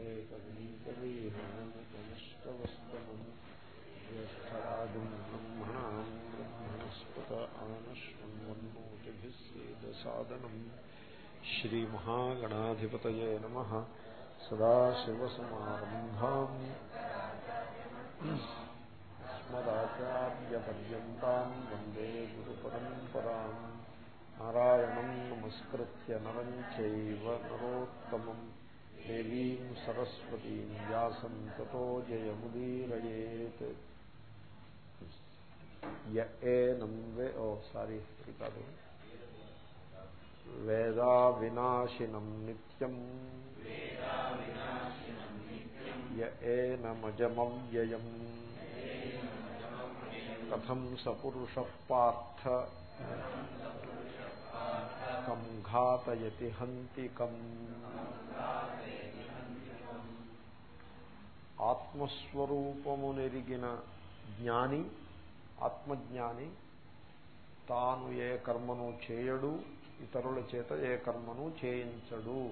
కంఠే కవీకవీనమస్తవస్తమం జ్యేష్టరాజం బ్రహ్మణాం బ్రహ్మణస్పత ఆనశ్వన్మన్నోతిభిస్సేదసాదనం శ్రీమహాగణాధిపతయే నమ సదాశివసమారంభాం అస్మదాచార్యపర్యంతం వందే గురుపరంపరాం నారాయణం నమస్కృత్య నరం చైవ నరోత్తమం దేవీం సరస్వతీం వ్యాసం తతో జయముదీరయేత్ ఏనం వే ఓ సారీ కాదు వేదా వినాశినం నిత్యం ఏనమజమవ్యయం కథం సపురుష పార్థ కం ఘాతయతి హంతికం. ఆత్మస్వరూపమునెరిగిన జ్ఞాని ఆత్మజ్ఞాని తాను ఏ కర్మను చేయడు ఇతరుల చేత ఏ కర్మను చేయించడు.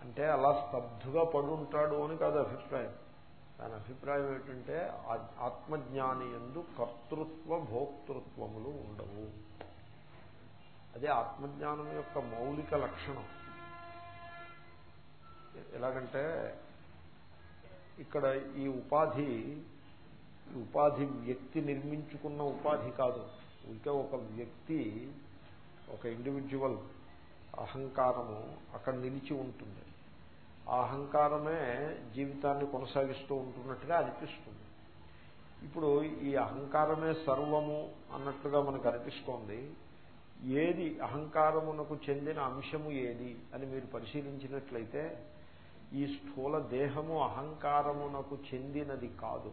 అంటే అలా స్తబ్దుగా పడుంటాడు అని కాదు అభిప్రాయం. దాని అభిప్రాయం ఏంటంటే ఆత్మజ్ఞాని ఎందు కర్తృత్వ భోక్తృత్వములు ఉండవు. అదే ఆత్మజ్ఞానం యొక్క మౌలిక లక్షణం. ఎలాగంటే ఇక్కడ ఈ ఉపాధి ఉపాధి వ్యక్తి నిర్మించుకున్న ఉపాధి కాదు. ఇంకా ఒక వ్యక్తి ఒక ఇండివిజువల్ అహంకారము అక్కడ నిలిచి ఉంటుంది. ఆ అహంకారమే జీవితాన్ని కొనసాగిస్తూ ఉంటున్నట్టుగా అనిపిస్తుంది. ఇప్పుడు ఈ అహంకారమే సర్వము అన్నట్లుగా మనకు అనిపిస్తోంది. ఏది అహంకారమునకు చెందిన అంశము ఏది అని మీరు పరిశీలించినట్లయితే ఈ స్థూల దేహము అహంకారమునకు చెందినది కాదు.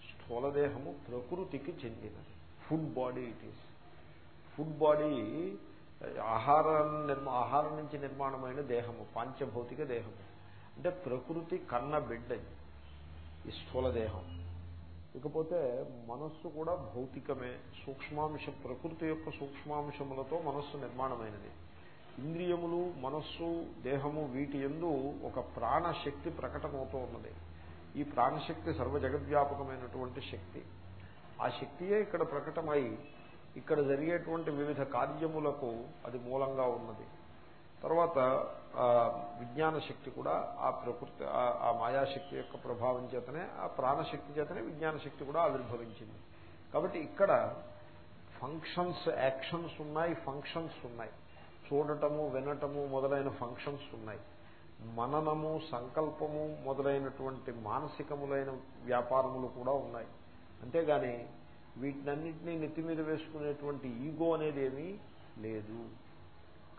స్థూల దేహము ప్రకృతికి చెందినది. Food body it is. Food body ఆహారం నిర్మా ఆహారం నుంచి నిర్మాణమైన దేహము పాంచభౌతిక దేహము. అంటే ప్రకృతి కన్న బిడ్డ ఈ స్థూల దేహం. ఇకపోతే మనస్సు కూడా భౌతికమే సూక్ష్మాంశ ప్రకృతి యొక్క సూక్ష్మాంశములతో మనస్సు నిర్మాణమైనది. ఇంద్రియములు మనస్సు దేహము వీటి ఎందు ఒక ప్రాణశక్తి ప్రకటమవుతూ ఉన్నది. ఈ ప్రాణశక్తి సర్వ జగద్వ్యాపకమైనటువంటి శక్తి. ఆ శక్తియే ఇక్కడ ప్రకటమై ఇక్కడ జరిగేటువంటి వివిధ కార్యములకు అది మూలంగా ఉన్నది. తర్వాత విజ్ఞాన శక్తి కూడా ఆ ప్రకృతి ఆ మాయాశక్తి యొక్క ప్రభావం చేతనే ఆ ప్రాణశక్తి చేతనే విజ్ఞాన శక్తి కూడా ఆవిర్భవించింది. కాబట్టి ఇక్కడ ఫంక్షన్స్ యాక్షన్స్ ఉన్నాయి ఫంక్షన్స్ ఉన్నాయి. చూడటము వినటము మొదలైన ఫంక్షన్స్ ఉన్నాయి. మననము సంకల్పము మొదలైనటువంటి మానసికములైన వ్యాపారములు కూడా ఉన్నాయి. అంతేగాని వీటినన్నింటినీ నెత్తి మీద వేసుకునేటువంటి ఈగో అనేది ఏమీ లేదు.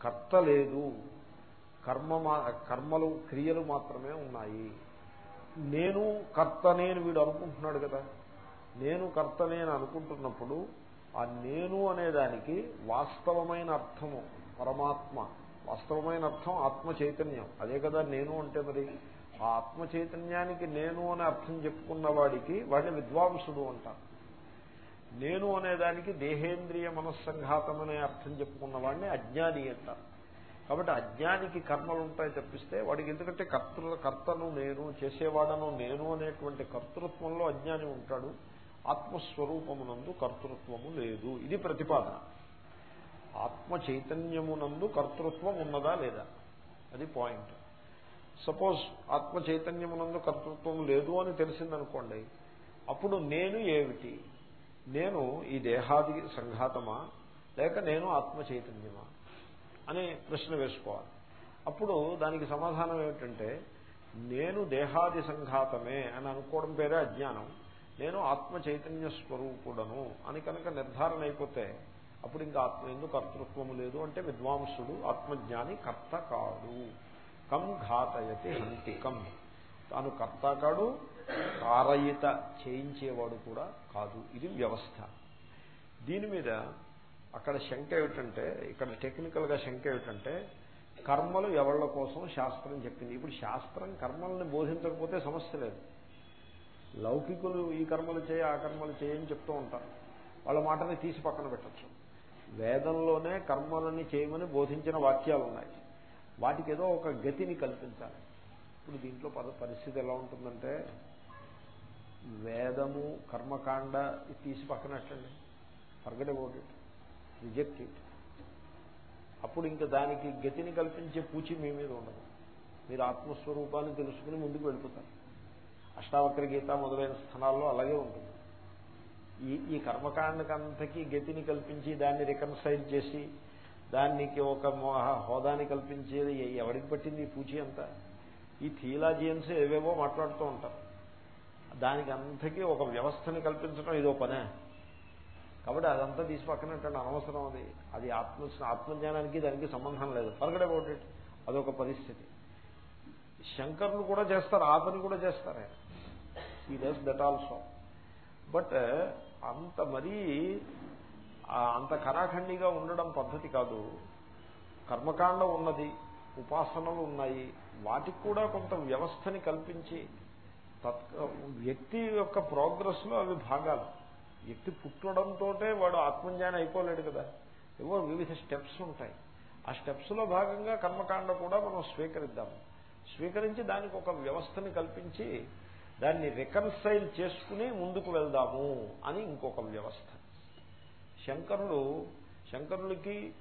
కర్త లేదు. కర్మ కర్మలు క్రియలు మాత్రమే ఉన్నాయి. నేను కర్తనే నేను వీడు అనుకుంటున్నాడు కదా. నేను కర్తనే నేను అనుకుంటున్నప్పుడు ఆ నేను అనేదానికి వాస్తవమైన అర్థము పరమాత్మ. వాస్తవమైన అర్థం ఆత్మ చైతన్యం అదే కదా నేను అంటే మరి? ఆ ఆత్మ చైతన్యానికి నేను అనే అర్థం చెప్పుకున్న వాడికి వాడిని విద్వాంసుడు అంటారు. నేను అనేదానికి దేహేంద్రియ మనస్సంఘాతం అనే అర్థం చెప్పుకున్న వాడిని అజ్ఞాని అంటారు కాబట్టి అజ్ఞానికి కర్మలు ఉంటాయి తప్పిస్తే వాడికి ఎందుకంటే కర్తృ కర్తను నేను చేసేవాడను నేను అనేటువంటి కర్తృత్వంలో అజ్ఞాని ఉంటాడు. ఆత్మస్వరూపమునందు కర్తృత్వము లేదు. ఇది ప్రతిపాదన. ఆత్మ చైతన్యమునందు కర్తృత్వం ఉన్నదా లేదా? అది పాయింట్. సపోజ్ ఆత్మ చైతన్యమునందు కర్తృత్వం లేదు అని తెలిసిందనుకోండి అప్పుడు నేను ఏమిటి? నేను ఈ దేహాది సంఘాతమా? లేక నేను ఆత్మ చైతన్యమా అని ప్రశ్న వేసుకోవాలి. అప్పుడు దానికి సమాధానం ఏమిటంటే నేను దేహాది సంఘాతమే అని అనుకోవడం పేరే అజ్ఞానం. నేను ఆత్మ చైతన్య స్వరూపుడను అని కనుక నిర్ధారణ అయిపోతే అప్పుడు ఇంకా ఆత్మ ఎందుకు కర్తృత్వము లేదు అంటే విద్వాంసుడు ఆత్మజ్ఞాని కర్త కాడు. కం ఘాతయతి హంతికం. తాను కర్త కాడు కారయిత చేయించేవాడు కూడా కాదు. ఇది వ్యవస్థ. దీని మీద అక్కడ శంక ఏమిటంటే ఇక్కడ టెక్నికల్గా శంక ఏమిటంటే కర్మలు ఎవళ్ళ కోసం శాస్త్రం చెప్పింది. ఇప్పుడు శాస్త్రం కర్మల్ని బోధించకపోతే సమస్య లేదు. లౌకికులు ఈ కర్మలు చేయ ఆ కర్మలు చేయని చెప్తూ ఉంటారు. వాళ్ళ మాటని తీసి పక్కన పెట్టచ్చు. వేదంలోనే కర్మలని చేయమని బోధించిన వాక్యాలు ఉన్నాయి. వాటికి ఏదో ఒక గతిని కల్పించాలి. ఇప్పుడు దీంట్లో పద పరిస్థితి ఎలా ఉంటుందంటే వేదము కర్మకాండ తీసి పక్కనట్టండి ఫర్గట్ అబౌట్ రిజెక్ట్ ఇట్ అప్పుడు ఇంకా దానికి గతిని కల్పించే పూచి మీ మీద ఉండదు. మీరు ఆత్మస్వరూపాన్ని తెలుసుకుని ముందుకు వెళ్ళిపోతారు. అష్టావక్ర గీత మొదలైన స్థానాల్లో అలాగే ఉంటుంది. ఈ ఈ కర్మకాండకంతకీ గతిని కల్పించి దాన్ని రికన్సైల్ చేసి దానికి ఒక హోదాని కల్పించేది ఎవరికి పట్టింది ఈ పూచి అంతా? ఈ థియలాజియన్స్ ఏవేవో మాట్లాడుతూ ఉంటారు. దానికి అంతకీ ఒక వ్యవస్థని కల్పించడం ఇదో పనే. కాబట్టి అదంతా తీసి పక్కనట్టండి అనవసరం అది. అది ఆత్మ ఆత్మజ్ఞానానికి దానికి సంబంధం లేదు. ఫర్గడ్ అబౌట్ ఇట్ అదొక పరిస్థితి. శంకర్లు కూడా చేస్తారు ఆ పని కూడా చేస్తారు. ఆయన ఈ డస్ దట్ ఆల్సో బట్ అంత మరీ అంత కరాఖండిగా ఉండడం పద్ధతి కాదు. కర్మకాండ ఉన్నది ఉపాసనలు ఉన్నాయి. వాటికి కూడా కొంత వ్యవస్థని కల్పించి వ్యక్తి యొక్క ప్రోగ్రెస్లో అవి భాగాలు. వ్యక్తి పుట్టడంతో వాడు ఆత్మజ్ఞానం అయిపోలేడు కదా. ఏవో వివిధ స్టెప్స్ ఉంటాయి. ఆ స్టెప్స్లో భాగంగా కర్మకాండ కూడా మనం స్వీకరిద్దాము. స్వీకరించి దానికి ఒక వ్యవస్థని కల్పించి దాన్ని రికన్సైల్ చేసుకుని ముందుకు వెళ్దాము అని ఇంకొక వ్యవస్థ. శంకరుడు శంకరులకి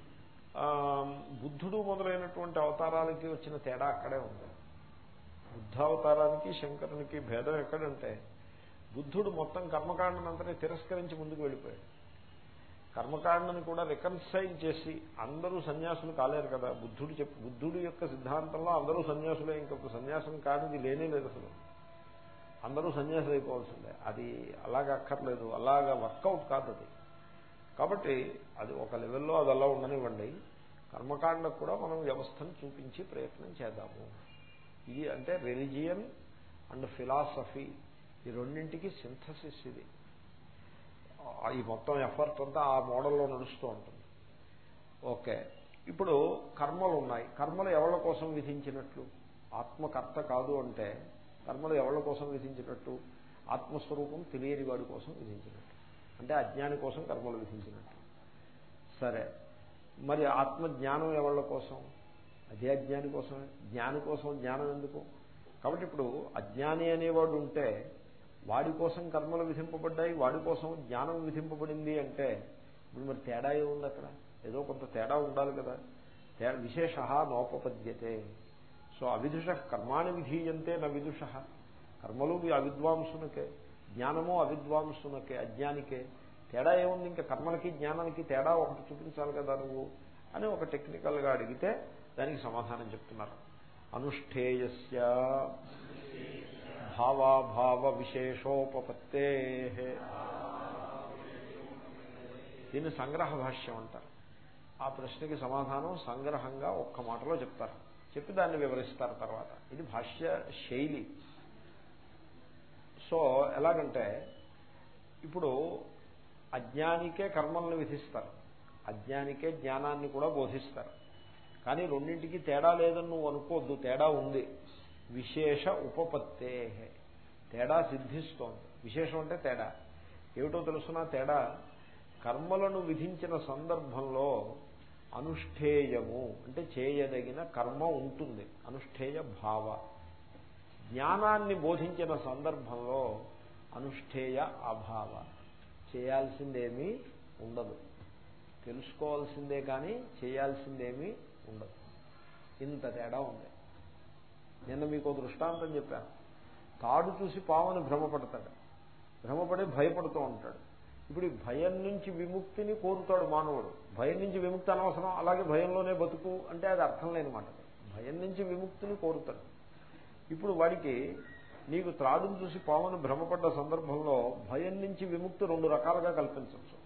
బుద్ధుడు మొదలైనటువంటి అవతారాలకి వచ్చిన తేడా అక్కడే ఉంది. బుద్ధావతారానికి శంకరునికి భేదం ఎక్కడంటే బుద్ధుడు మొత్తం కర్మకాండనంతనే తిరస్కరించి ముందుకు వెళ్ళిపోయాడు. కర్మకాండని కూడా రికన్సైల్ చేసి అందరూ సన్యాసులు కాలేరు కదా. బుద్ధుడు చెప్పు బుద్ధుడు యొక్క సిద్ధాంతంలో అందరూ సన్యాసులే ఇంకొక సన్యాసం కానిది లేనే లేదు అసలు. అందరూ సన్యాసులు అయిపోవాల్సిందే. అది అలాగా అక్కర్లేదు. అలాగా వర్కౌట్ కాదు అది. కాబట్టి అది ఒక లెవెల్లో అది అలా ఉండనివ్వండి. కర్మకాండకు కూడా మనం వ్యవస్థను చూపించి ప్రయత్నం చేద్దాము. ఇది అంటే రిలిజియన్ అండ్ ఫిలాసఫీ ఈ రెండింటికి సింథసిస్ ఇది. ఈ మొత్తం ఎఫర్ట్ అంతా ఆ మోడల్లో నడుస్తూ ఉంటుంది. ఓకే. ఇప్పుడు కర్మలు ఉన్నాయి. కర్మలు ఎవరి కోసం విధించినట్లు? ఆత్మకర్త కాదు అంటే కర్మలు ఎవరి కోసం విధించినట్టు? ఆత్మస్వరూపం తెలియని వాడి కోసం విధించినట్టు. అంటే అజ్ఞాని కోసం కర్మలు విధించినట్టు. సరే. మరి ఆత్మజ్ఞానం ఎవరి కోసం? అదే అజ్ఞాని కోసమే. జ్ఞాని కోసం జ్ఞానం ఎందుకు? కాబట్టి ఇప్పుడు అజ్ఞాని అనేవాడు ఉంటే వాడి కోసం కర్మలు విధింపబడ్డాయి వాడి కోసం జ్ఞానం విధింపబడింది అంటే ఇప్పుడు మరి తేడా ఏముంది అక్కడ? ఏదో కొంత తేడా ఉండాలి కదా. విశేష నోపపద్యతే. సో అవిదుష కర్మాణి విధీయంతే నా విదుష. కర్మలు అవిద్వాంసునకే జ్ఞానము అవిద్వాంసునకే అజ్ఞానికే. తేడా ఏముంది? ఇంకా కర్మలకి జ్ఞానానికి తేడా ఒకటి చూపించాలి కదా నువ్వు అని ఒక టెక్నికల్గా అడిగితే దానికి సమాధానం చెప్తున్నారు. అనుష్ఠేయస్య భావాభావ విశేషోపత్తే దీన్ని సంగ్రహ భాష్యం అంటారు. ఆ ప్రశ్నకి సమాధానం సంగ్రహంగా ఒక్క మాటలో చెప్తారు. చెప్పి దాన్ని వివరిస్తారు తర్వాత. ఇది భాష్య శైలి. సో ఎలాగంటే ఇప్పుడు అజ్ఞానికే కర్మలను విధిస్తారు. అజ్ఞానికే జ్ఞానాన్ని కూడా బోధిస్తారు. కానీ రెండింటికి తేడా లేదని నువ్వు అనుకోవద్దు తేడా ఉంది. విశేష ఉపపత్తే తేడా సిద్ధిస్తోంది. విశేషం అంటే తేడా. ఏమిటో తెలుసునా? తేడా కర్మలను విధించిన సందర్భంలో అనుష్ఠేయము అంటే చేయదగిన కర్మ ఉంటుంది. అనుష్ఠేయ భావ. జ్ఞానాన్ని బోధించిన సందర్భంలో అనుష్ఠేయ అభావ. చేయాల్సిందేమీ ఉండదు. తెలుసుకోవాల్సిందే కానీ చేయాల్సిందేమీ ఉండదు. ఇంత తేడా ఉంది. నిన్న మీకు దృష్టాంతం చెప్పాను. తాడు చూసి పావని భ్రమపడతాడు. భ్రమపడి భయపడుతూ ఉంటాడు. ఇప్పుడు ఈ భయం నుంచి విముక్తిని కోరుతాడు మానవుడు. భయం నుంచి విముక్తి అనవసరం. అలాగే భయంలోనే బతుకు అంటే అది అర్థం లేని మాట. భయం నుంచి విముక్తిని కోరుతాడు. ఇప్పుడు వాడికి నీకు త్రాడును చూసి పామును భ్రమపడ్డ సందర్భంలో భయం నుంచి విముక్తి రెండు రకాలుగా కల్పించవచ్చు.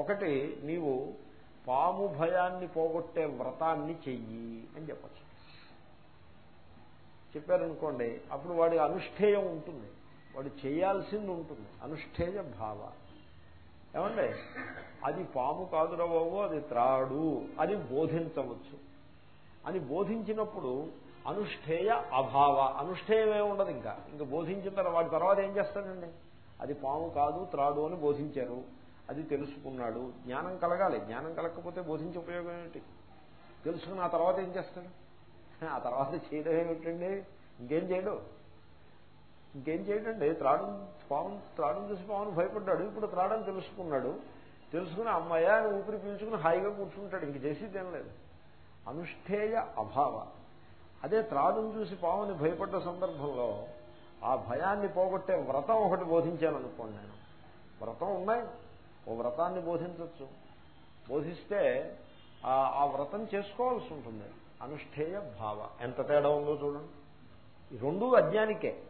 ఒకటి నీవు పాము భయాన్ని పోగొట్టే వ్రతాన్ని చెయ్యి అని చెప్పచ్చు. చెప్పారనుకోండి అప్పుడు వాడి అనుష్ఠేయం ఉంటుంది. వాడు చేయాల్సింది ఉంటుంది. అనుష్ఠేయ భావ. ఏమండి? అది పాము కాదురా బాబు అది త్రాడు అని బోధించవచ్చు. అని బోధించినప్పుడు అనుష్ఠేయ అభావ అనుష్ఠేయమే ఉండదు ఇంకా. ఇంకా బోధించిన తర్వాత వాడి తర్వాత ఏం చేస్తానండి అది పాము కాదు త్రాడు అని బోధించారు. అది తెలుసుకున్నాడు. జ్ఞానం కలగాలి. జ్ఞానం కలగకపోతే బోధించే ఉపయోగం ఏమిటి? తెలుసుకుని ఆ తర్వాత ఏం చేస్తాడు? ఆ తర్వాత చేయడం ఏమిటండి? ఇంకేం చేయడు? ఇంకేం చేయడండి? త్రాడు పాము త్రాడు చూసి పామును భయపడ్డాడు. ఇప్పుడు త్రాడని తెలుసుకున్నాడు. తెలుసుకుని అమ్మాయ ఊపిరి పీల్చుకుని హాయిగా కూర్చుంటాడు. ఇంక చేసేదేం లేదు. అనుష్ఠేయ అభావ. అదే త్రాడును చూసి పాముని భయపడ్డ సందర్భంలో ఆ భయాన్ని పోగొట్టే వ్రతం ఒకటి బోధించాను అనుకోండి నేను. వ్రతం ఉన్నాయి. ఓ వ్రతాన్ని బోధించవచ్చు బోధిస్తే ఆ వ్రతం చేసుకోవాల్సి ఉంటుంది. అనుష్ఠేయ భావ. ఎంత తేడా ఉందో చూడండి. రెండూ అజ్ఞానికే.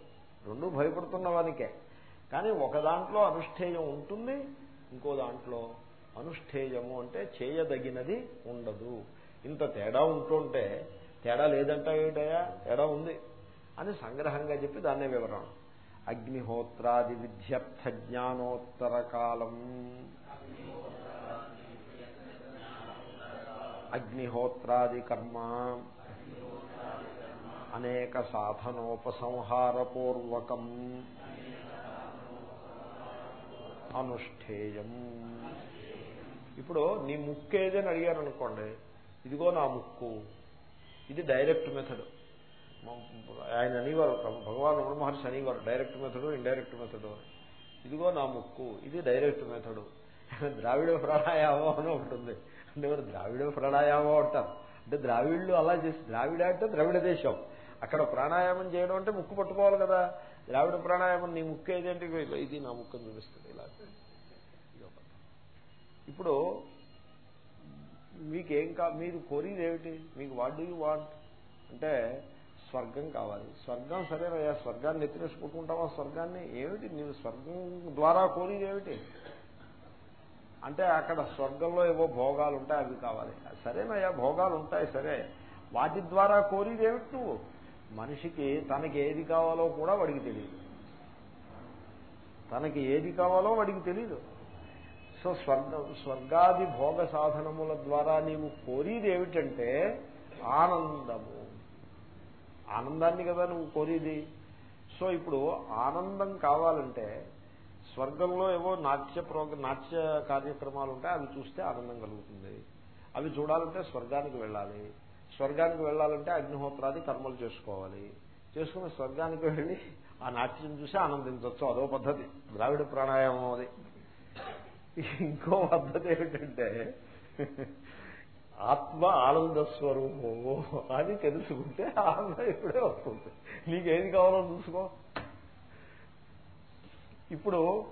రెండూ భయపడుతున్న వానికే. కానీ ఒక దాంట్లో అనుష్ఠేయం ఉంటుంది ఇంకో దాంట్లో అనుష్ఠేయము అంటే చేయదగినది ఉండదు. ఇంత తేడా ఉంటుంటే తేడా లేదంటే ఏమిటయా తేడా ఉంది అని సంగ్రహంగా చెప్పి దాన్నే వివరణ. అగ్నిహోత్రాది విధ్యర్థ జ్ఞానోత్తర కాలం అగ్నిహోత్రాది కర్మ. అనేక సాధనోపసంహారపూర్వకం. అనుష్ఠేయం. ఇప్పుడు నీ ముక్కు ఏదని అడిగాను అనుకోండి ఇదిగో నా ముక్కు. ఇది డైరెక్ట్ మెథడ్. ఆయన అనేవారు భగవాన్ రమణ మహర్షి అనేవారు డైరెక్ట్ మెథడ్ ఇండైరెక్ట్ మెథడ్ ఇదిగో నా ముక్కు ఇది డైరెక్ట్ మెథడు ద్రావిడ ప్రాణాయామం అని ఉంటుంది అంటే మరి ద్రావిడ ప్రాణాయామం అంటారు అంటే ద్రావిడ్లు అలా చేసి ద్రావిడ అంటే ద్రావిడ దేశం. అక్కడ ప్రాణాయామం చేయడం అంటే ముక్కు పట్టుకోవాలి కదా. ద్రావిడ ప్రాణాయామం నీ ముక్కు ఏదంటే ఇది నా ముక్కు చూపిస్తుంది ఇలా. ఇప్పుడు మీకేం కా మీరు కోరిది ఏమిటి? మీకు వాట్ డూ యూ వాంట్? అంటే స్వర్గం కావాలి. స్వర్గం సరేనయ్యా స్వర్గాన్ని ఎత్తినేసుకుంటుంటావా స్వర్గాన్ని ఏమిటి? నీవు స్వర్గం ద్వారా కోరిది ఏమిటి? అంటే అక్కడ స్వర్గంలో ఏవో భోగాలు ఉంటాయి అవి కావాలి. సరేనయ్యా భోగాలు ఉంటాయి సరే. వాటి ద్వారా కోరిది ఏమిటి నువ్వు? మనిషికి తనకి ఏది కావాలో కూడా వాడికి తెలియదు. తనకి ఏది కావాలో వాడికి తెలియదు. సో స్వర్గ స్వర్గాది భోగ సాధనముల ద్వారా నీవు కోరిది ఏమిటంటే ఆనందము. ఆనందాన్ని కదా నువ్వు కోరిది? సో ఇప్పుడు ఆనందం కావాలంటే స్వర్గంలో ఏవో నాట్య ప్రోగ నాట్య కార్యక్రమాలు ఉంటాయి అవి చూస్తే ఆనందం కలుగుతుంది. అవి చూడాలంటే స్వర్గానికి వెళ్ళాలి. స్వర్గానికి వెళ్ళాలంటే అగ్నిహోత్రాది కర్మలు చేసుకోవాలి. చేసుకుని స్వర్గానికి వెళ్ళి ఆ నాట్యం చూసి ఆనందించవచ్చు అదో పద్ధతి. ద్రావిడ ప్రాణాయామం అది. ఇంకో పద్ధతి ఏమిటంటే ఆత్మ ఆనంద స్వరూపము. అని తెలుసుకుంటే ఆనందం ఇప్పుడే వస్తుంది. నీకేది కావాలో చూసుకో. ఇప్పుడు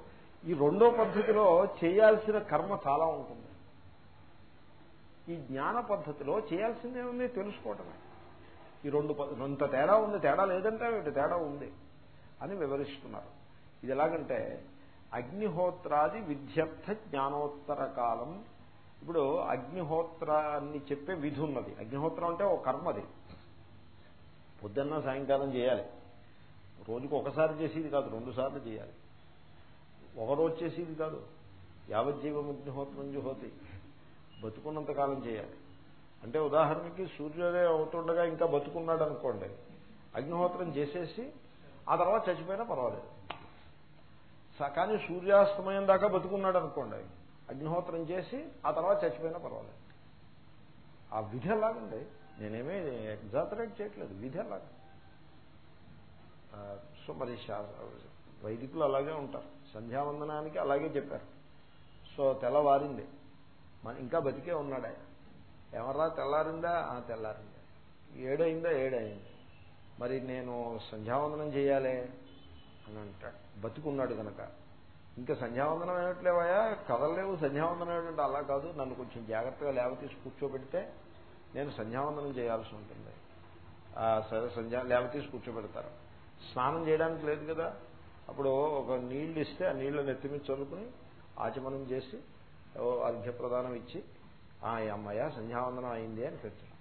ఈ రెండో పద్ధతిలో చేయాల్సిన కర్మ చాలా ఉంటుంది. ఈ జ్ఞాన పద్ధతిలో చేయాల్సిందేముంది? తెలుసుకోవటమే. ఈ రెండు ఇంత తేడా ఉంది తేడా లేదంటే తేడా ఉంది అని వివరిస్తున్నారు. ఇది ఎలాగంటే అగ్నిహోత్రాది విద్యర్థ జ్ఞానోత్తర కాలం ఇప్పుడు అగ్నిహోత్రాన్ని చెప్పే విధి ఉన్నది. అగ్నిహోత్రం అంటే ఒక కర్మది పొద్దున్న సాయంకాలం చేయాలి. రోజుకు ఒకసారి చేసేది కాదు రెండు సార్లు చేయాలి. ఒకరోజు చేసేది కాదు. యావజ్జీవం అగ్నిహోత్రం జుహోతి. బతుకున్నంత కాలం చేయాలి. అంటే ఉదాహరణకి సూర్యోదయం అవుతుండగా ఇంకా బతుకున్నాడు అనుకోండి. అగ్నిహోత్రం చేసేసి ఆ తర్వాత చచ్చిపోయినా పర్వాలేదు. కానీ సూర్యాస్తమయం దాకా బతుకున్నాడు అనుకోండి. అగ్నిహోత్రం చేసి ఆ తర్వాత చచ్చిపోయినా పర్వాలేదు. ఆ విధి ఎలాగండి నేనేమీ ఎగ్జాపరేట్ చేయట్లేదు. విధి ఎలాగా? సో మరి వైదికులు అలాగే ఉంటారు. సంధ్యావందనానికి అలాగే చెప్పారు. సో తెల్లవారింది. మన ఇంకా బతికే ఉన్నాడా ఎవరా తెల్లారిందా? ఆ తెల్లారిందా. ఏడైందా? ఏడైంది. మరి నేను సంధ్యావందనం చేయాలి? అని అంటాడు. బతుకున్నాడు కనుక ఇంకా సంధ్యావందనం ఏమిట్లేవయా కదలలేవు సంధ్యావందనం ఏమిటంటే అలా కాదు. నన్ను కొంచెం జాగ్రత్తగా లేవతీసి కూర్చోబెడితే నేను సంధ్యావందనం చేయాల్సి ఉంటుంది. సంధ్యా లేవ తీసి కూర్చోబెడతారు. స్నానం చేయడానికి లేదు కదా? అప్పుడు ఒక నీళ్ళు ఇస్తే ఆ నీళ్ళను ఎత్తిమీ చదువుకుని ఆచమనం చేసి అర్ఘ్యప్రదానం ఇచ్చి ఆ అమ్మాయ సంధ్యావందనం అయింది అని పెట్టారు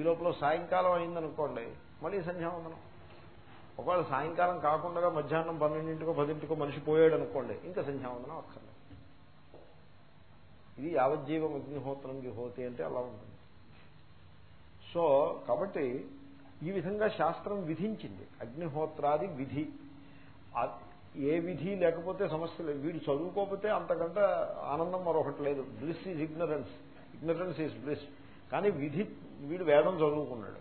ఈ లోపల సాయంకాలం అయిందనుకోండి మళ్ళీ సంధ్యావందనం. ఒకవేళ సాయంకాలం కాకుండా మధ్యాహ్నం పన్నెండింటికో పదింటికో మనిషి పోయాడు అనుకోండి ఇంకా సంధ్యావందనం అక్కర్లేదు ఇది యావజ్జీవం అగ్నిహోత్రం హోతి అంటే అలా ఉంటుంది. సో కాబట్టి ఈ విధంగా శాస్త్రం విధించింది. అగ్నిహోత్రాది విధి. ఏ విధి లేకపోతే సమస్య లేదు. వీడు చదువుకోకపోతే అంతకంటే ఆనందం మరొకటి లేదు. Bliss is ignorance ignorance is bliss కానీ విధి వీడు వేదం చదువుకున్నాడు.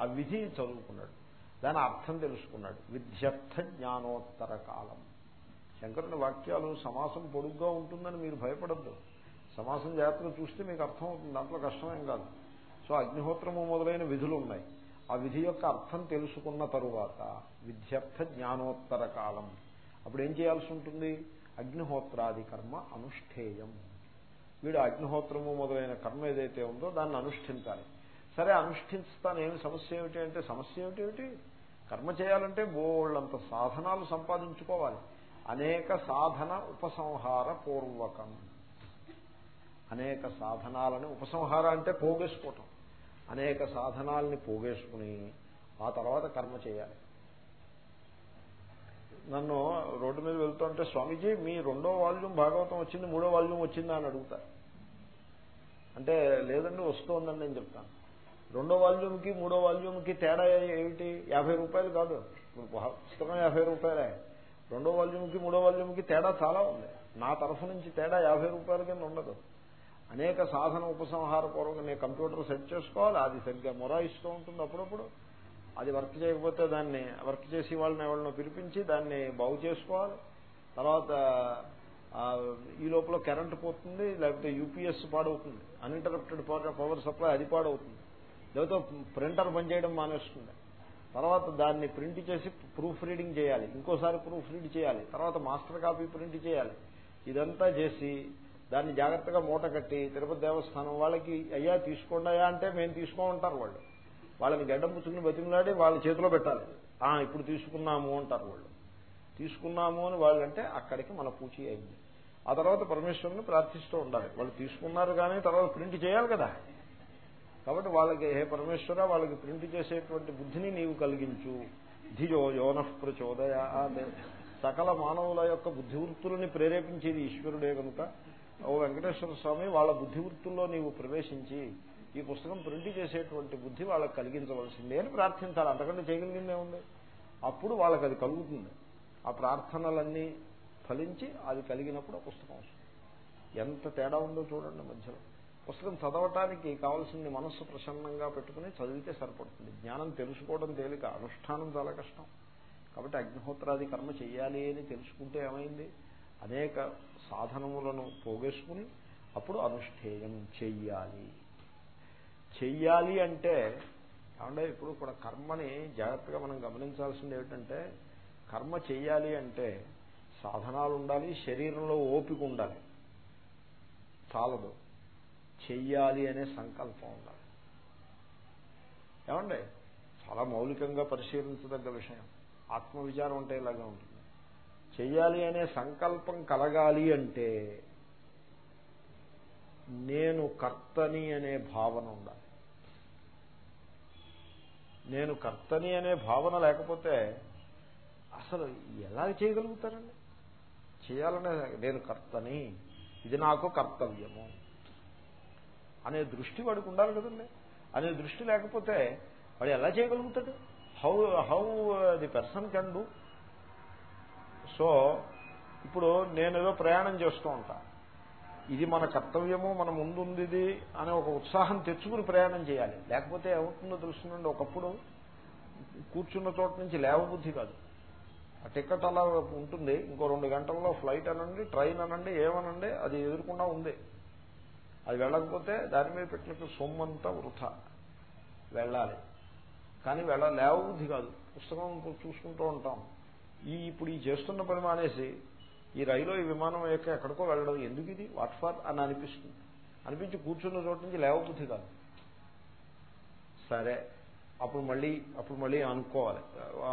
ఆ విధి చదువుకున్నాడు. దాని అర్థం తెలుసుకున్నాడు. విద్యర్థ జ్ఞానోత్తర కాలం. శంకరుని వాక్యాలు సమాసం పొడుగ్గా ఉంటుందని మీరు భయపడద్దు. సమాసం జాగ్రత్తగా చూస్తే మీకు అర్థం అవుతుంది. దాంట్లో కష్టమేం కాదు. సో అగ్నిహోత్రము మొదలైన విధులు ఉన్నాయి. ఆ విధి యొక్క అర్థం తెలుసుకున్న తరువాత విద్యర్థ జ్ఞానోత్తర కాలం. అప్పుడు ఏం చేయాల్సి ఉంటుంది? అగ్నిహోత్రాది కర్మ అనుష్ఠేయం. వీడు అగ్నిహోత్రము మొదలైన కర్మ ఏదైతే ఉందో దాన్ని అనుష్ఠించాలి. సరే అనుష్ఠిస్తాను ఏమి సమస్య ఏమిటి అంటే సమస్య ఏమిటి? కర్మ చేయాలంటే బోళ్ళంత సాధనాలు సంపాదించుకోవాలి. అనేక సాధన ఉపసంహార పూర్వకం. అనేక సాధనాలని ఉపసంహార అంటే పోగేసుకోవటం. అనేక సాధనాలని పోగేసుకుని ఆ తర్వాత కర్మ చేయాలి. నన్ను రోడ్డు మీద వెళ్తుంటే స్వామీజీ మీ రెండో వాల్యూమ్ భాగవతం వచ్చింది మూడో వాల్యూమ్ వచ్చిందా? అని అడుగుతారు. అంటే లేదండి వస్తోందని నేను చెప్తాను. రెండో వాల్యూమ్కి మూడో వాల్యూమ్కి తేడా ఏమిటి యాభై రూపాయలు కాదు. పుస్తకం యాభై రూపాయలే. రెండో వాల్యూమ్కి మూడో వాల్యూమ్కి తేడా చాలా ఉంది. నా తరఫు నుంచి తేడా యాభై రూపాయల కింద ఉండదు. అనేక సాధన ఉపసంహార పూర్వకంగా నేను కంప్యూటర్ సెట్ చేసుకోవాలి. అది సరిగ్గా మొరాయిస్తూ ఉంటుంది అప్పుడప్పుడు. అది వర్క్ చేయకపోతే దాన్ని వర్క్ చేసి వాళ్ళని ఎవరినో పిలిపించి దాన్ని బాగు చేసుకోవాలి. తర్వాత ఈ లోపల కరెంట్ పోతుంది లేకపోతే యూపీఎస్ పాడవుతుంది. అన్ఇంటరప్టెడ్ పవర్ సప్లై అది పాడవుతుంది. లేకపోతే ప్రింటర్ పనిచేయడం మానేస్తుంది. తర్వాత దాన్ని ప్రింట్ చేసి ప్రూఫ్ రీడింగ్ చేయాలి. ఇంకోసారి ప్రూఫ్ రీడ్ చేయాలి. తర్వాత మాస్టర్ కాపీ ప్రింట్ చేయాలి. ఇదంతా చేసి దాన్ని జాగ్రత్తగా మూట కట్టి తిరుపతి దేవస్థానం వాళ్ళకి అయ్యా తీసుకోండాయా అంటే మేము తీసుకోమంటారు వాళ్ళు. వాళ్ళని గడ్డం పుచ్చుకుని బతిమలాడి వాళ్ళ చేతిలో పెట్టాలి. ఇప్పుడు తీసుకున్నాము అంటారు వాళ్ళు. తీసుకున్నాము అని వాళ్ళంటే అక్కడికి మన పూచి అయింది. ఆ తర్వాత పరమేశ్వరుని ప్రార్థిస్తూ ఉండాలి. వాళ్ళు తీసుకున్నారు కానీ తర్వాత ప్రింట్ చేయాలి కదా. కాబట్టి వాళ్ళకి హే పరమేశ్వర వాళ్ళకి ప్రింట్ చేసేటువంటి బుద్ధిని నీవు కలిగించు. ధిజో యోన ప్రచోదయ సకల మానవుల యొక్క బుద్ధివృత్తులని ప్రేరేపించేది ఈశ్వరుడే కనుక. ఓ వెంకటేశ్వర స్వామి వాళ్ళ బుద్ధివృత్తుల్లో నీవు ప్రవేశించి ఈ పుస్తకం ప్రింట్ చేసేటువంటి బుద్ధి వాళ్ళకి కలిగించవలసిందే అని ప్రార్థించాలి. అంతకంటే చేయగలిగిందే ఉంది అప్పుడు వాళ్ళకి అది కలుగుతుంది. ఆ ప్రార్థనలన్నీ ఫలించి అది కలిగినప్పుడు ఆ పుస్తకం వస్తుంది. ఎంత తేడా ఉందో చూడండి మధ్యలో. పుస్తకం చదవటానికి కావాల్సింది మనస్సు ప్రసన్నంగా పెట్టుకుని చదివితే సరిపడుతుంది. జ్ఞానం తెలుసుకోవడం తేలిక అనుష్ఠానం చాలా కష్టం. కాబట్టి అగ్నిహోత్రాది కర్మ చేయాలి అని తెలుసుకుంటే ఏమైంది? అనేక సాధనములను పోగేసుకుని అప్పుడు అనుష్ఠేయం చెయ్యాలి. చెయ్యాలి అంటే ఏమంటే ఇప్పుడు కూడా కర్మని జాగ్రత్తగా మనం గమనించాల్సింది ఏమిటంటే కర్మ చెయ్యాలి అంటే సాధనాలు ఉండాలి శరీరంలో ఓపిక ఉండాలి. చాలదు. చెయ్యాలి అనే సంకల్పం ఉండాలి. ఏమండి? చాలా మౌలికంగా పరిశీలించదగ్గ విషయం. ఆత్మవిచారం అంటే ఇలాగే ఉంటుంది. చెయ్యాలి అనే సంకల్పం కలగాలి అంటే నేను కర్తని అనే భావన ఉండాలి. నేను కర్తని అనే భావన లేకపోతే అసలు ఎలా చేయగలుగుతారండి? చేయాలనే నేను కర్తని. ఇది నాకు కర్తవ్యము. అనే దృష్టి వాడికి ఉండాలి కదండి. అనే దృష్టి లేకపోతే వాడు ఎలా చేయగలుగుతాడు? How how the person can do so ఇప్పుడు నేను ఏదో ప్రయాణం చేస్తూ ఉంటా. ఇది మన కర్తవ్యము మన ముందుంది అనే ఒక ఉత్సాహం తెచ్చుకుని ప్రయాణం చేయాలి. లేకపోతే ఏమవుతుందో తెలుస్తుందండి ఒకప్పుడు కూర్చున్న చోట నుంచి లేవబుద్ధి కాదు. ఆ టికెట్ అలా ఉంటుంది. ఇంకో రెండు గంటల్లో ఫ్లైట్ అనండి ట్రైన్ అనండి ఏమనండి అది ఎదుర్కొన్నా ఉంది. అది వెళ్ళకపోతే దాని మీద పెట్టిన సొమ్మంతా వృధా. వెళ్ళాలి. కానీ వెళ్ళ లేవబుద్ధి కాదు. పుస్తకం చూసుకుంటూ ఉంటాం. ఈ ఇప్పుడు ఈ చేస్తున్న పని మానేసి ఈ రైలు ఈ విమానం యొక్క ఎక్కడికో వెళ్ళడం ఎందుకు ఇది? వాట్ ఫార్ అని అనిపిస్తుంది. అనిపించి కూర్చున్న చోటు నుంచి లేవబుద్ధి కాదు. సరే. అప్పుడు మళ్ళీ అప్పుడు మళ్ళీ అనుకోవాలి.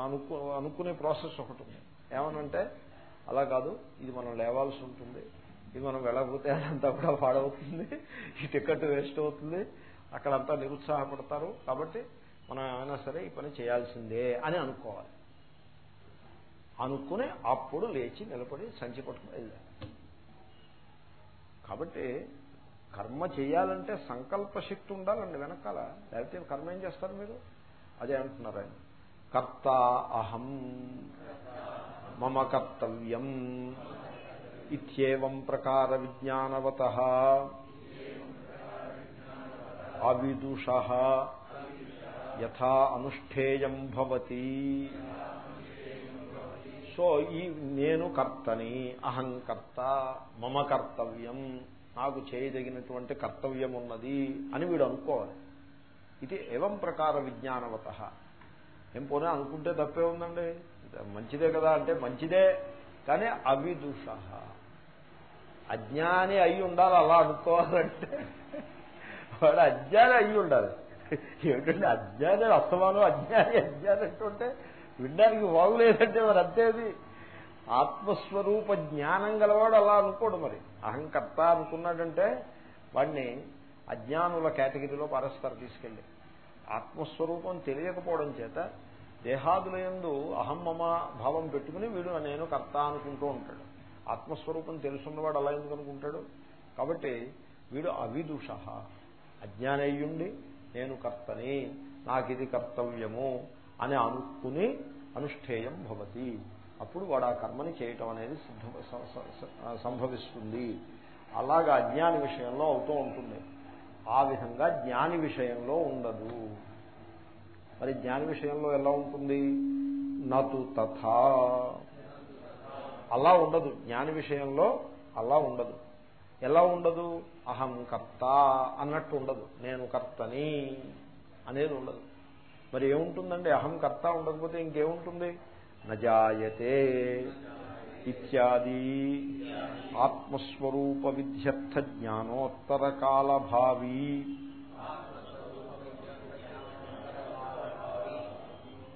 అనుకు అనుకునే ప్రాసెస్ ఒకటి ఉంది. ఏమనంటే అలా కాదు. ఇది మనం లేవాల్సి ఉంటుంది. ఇది మనం వెళ్ళకపోతే అదంతా కూడా పాడవుతుంది. ఈ టికెట్ వేస్ట్ అవుతుంది. అక్కడంతా నిరుత్సాహపడతారు. కాబట్టి మనం ఏమైనా సరే ఈ పని చేయాల్సిందే అని అనుకోవాలి. అనుకుని అప్పుడు లేచి నిలబడి సంచి పట్టుకుని వెళ్ళాలి. కాబట్టి కర్మ చేయాలంటే సంకల్ప శక్తి ఉండాలండి వెనకాల. లేకపోతే కర్మ ఏం చేస్తారు మీరు? అదే అంటున్నారు ఆయన. కర్త అహం మమ కర్తవ్యం. ఇత్యేవం ప్రకార విజ్ఞానవత అవిదుష యథా అనుష్ఠేయం భవతి సో ఈ నేను కర్తని అహంకర్త మమ కర్తవ్యం నాకు చేయదగినటువంటి కర్తవ్యం ఉన్నది అని వీడు అనుకోవాలి. ఇది ఏవం ప్రకార విజ్ఞానవత ఏం పోనీ అనుకుంటే తప్పే ఉందండి. మంచిదే కదా అంటే మంచిదే కానీ అవిదుష. అజ్ఞాని అయి ఉండాలి అలా అనుకోవాలంటే. వాడు అజ్ఞాని అయి ఉండాలి. ఏమిటంటే అజ్ఞాని అస్తమానం అజ్ఞాని అజ్ఞాని అంటుంటే వినడానికి బాగులేదంటే మరి అంతేది ఆత్మస్వరూప జ్ఞానం గలవాడు అలా అనుకోడు మరి. అహంకర్త అనుకున్నాడంటే వాడిని అజ్ఞానుల కేటగిరీలో పరస్పర తీసుకెళ్ళి. ఆత్మస్వరూపం తెలియకపోవడం చేత దేహాదులయందు అహం మమ భావం పెట్టుకుని వీడు నేను కర్త అనుకుంటూ ఉంటాడు. ఆత్మస్వరూపం తెలుసున్నవాడు అలా ఎందుకు అనుకుంటాడు? కాబట్టి వీడు అవిదుష. అజ్ఞానయ్యుండి నేను కర్తని నాకు ఇది కర్తవ్యము అని అనుకుని అనుష్ఠేయం భవతి. అప్పుడు వాడు ఆ కర్మని చేయటం అనేది సంభవిస్తుంది. అలాగా అజ్ఞాని విషయంలో అవుతూ ఉంటుంది. ఆ విధంగా జ్ఞాని విషయంలో ఉండదు. మరి జ్ఞాని విషయంలో ఎలా ఉంటుంది? నతు తథా అలా ఉండదు. జ్ఞాని విషయంలో అలా ఉండదు. ఎలా ఉండదు? అహం కర్త అన్నట్టు ఉండదు. నేను కర్తని అనేది ఉండదు. మరి ఏముంటుందండి? అహం కర్త ఉండకపోతే ఇంకేముంటుంది? నజాయతే ఇత్యాది ఆత్మస్వరూప విధ్యర్థ జ్ఞానోత్తర కాలభావీ.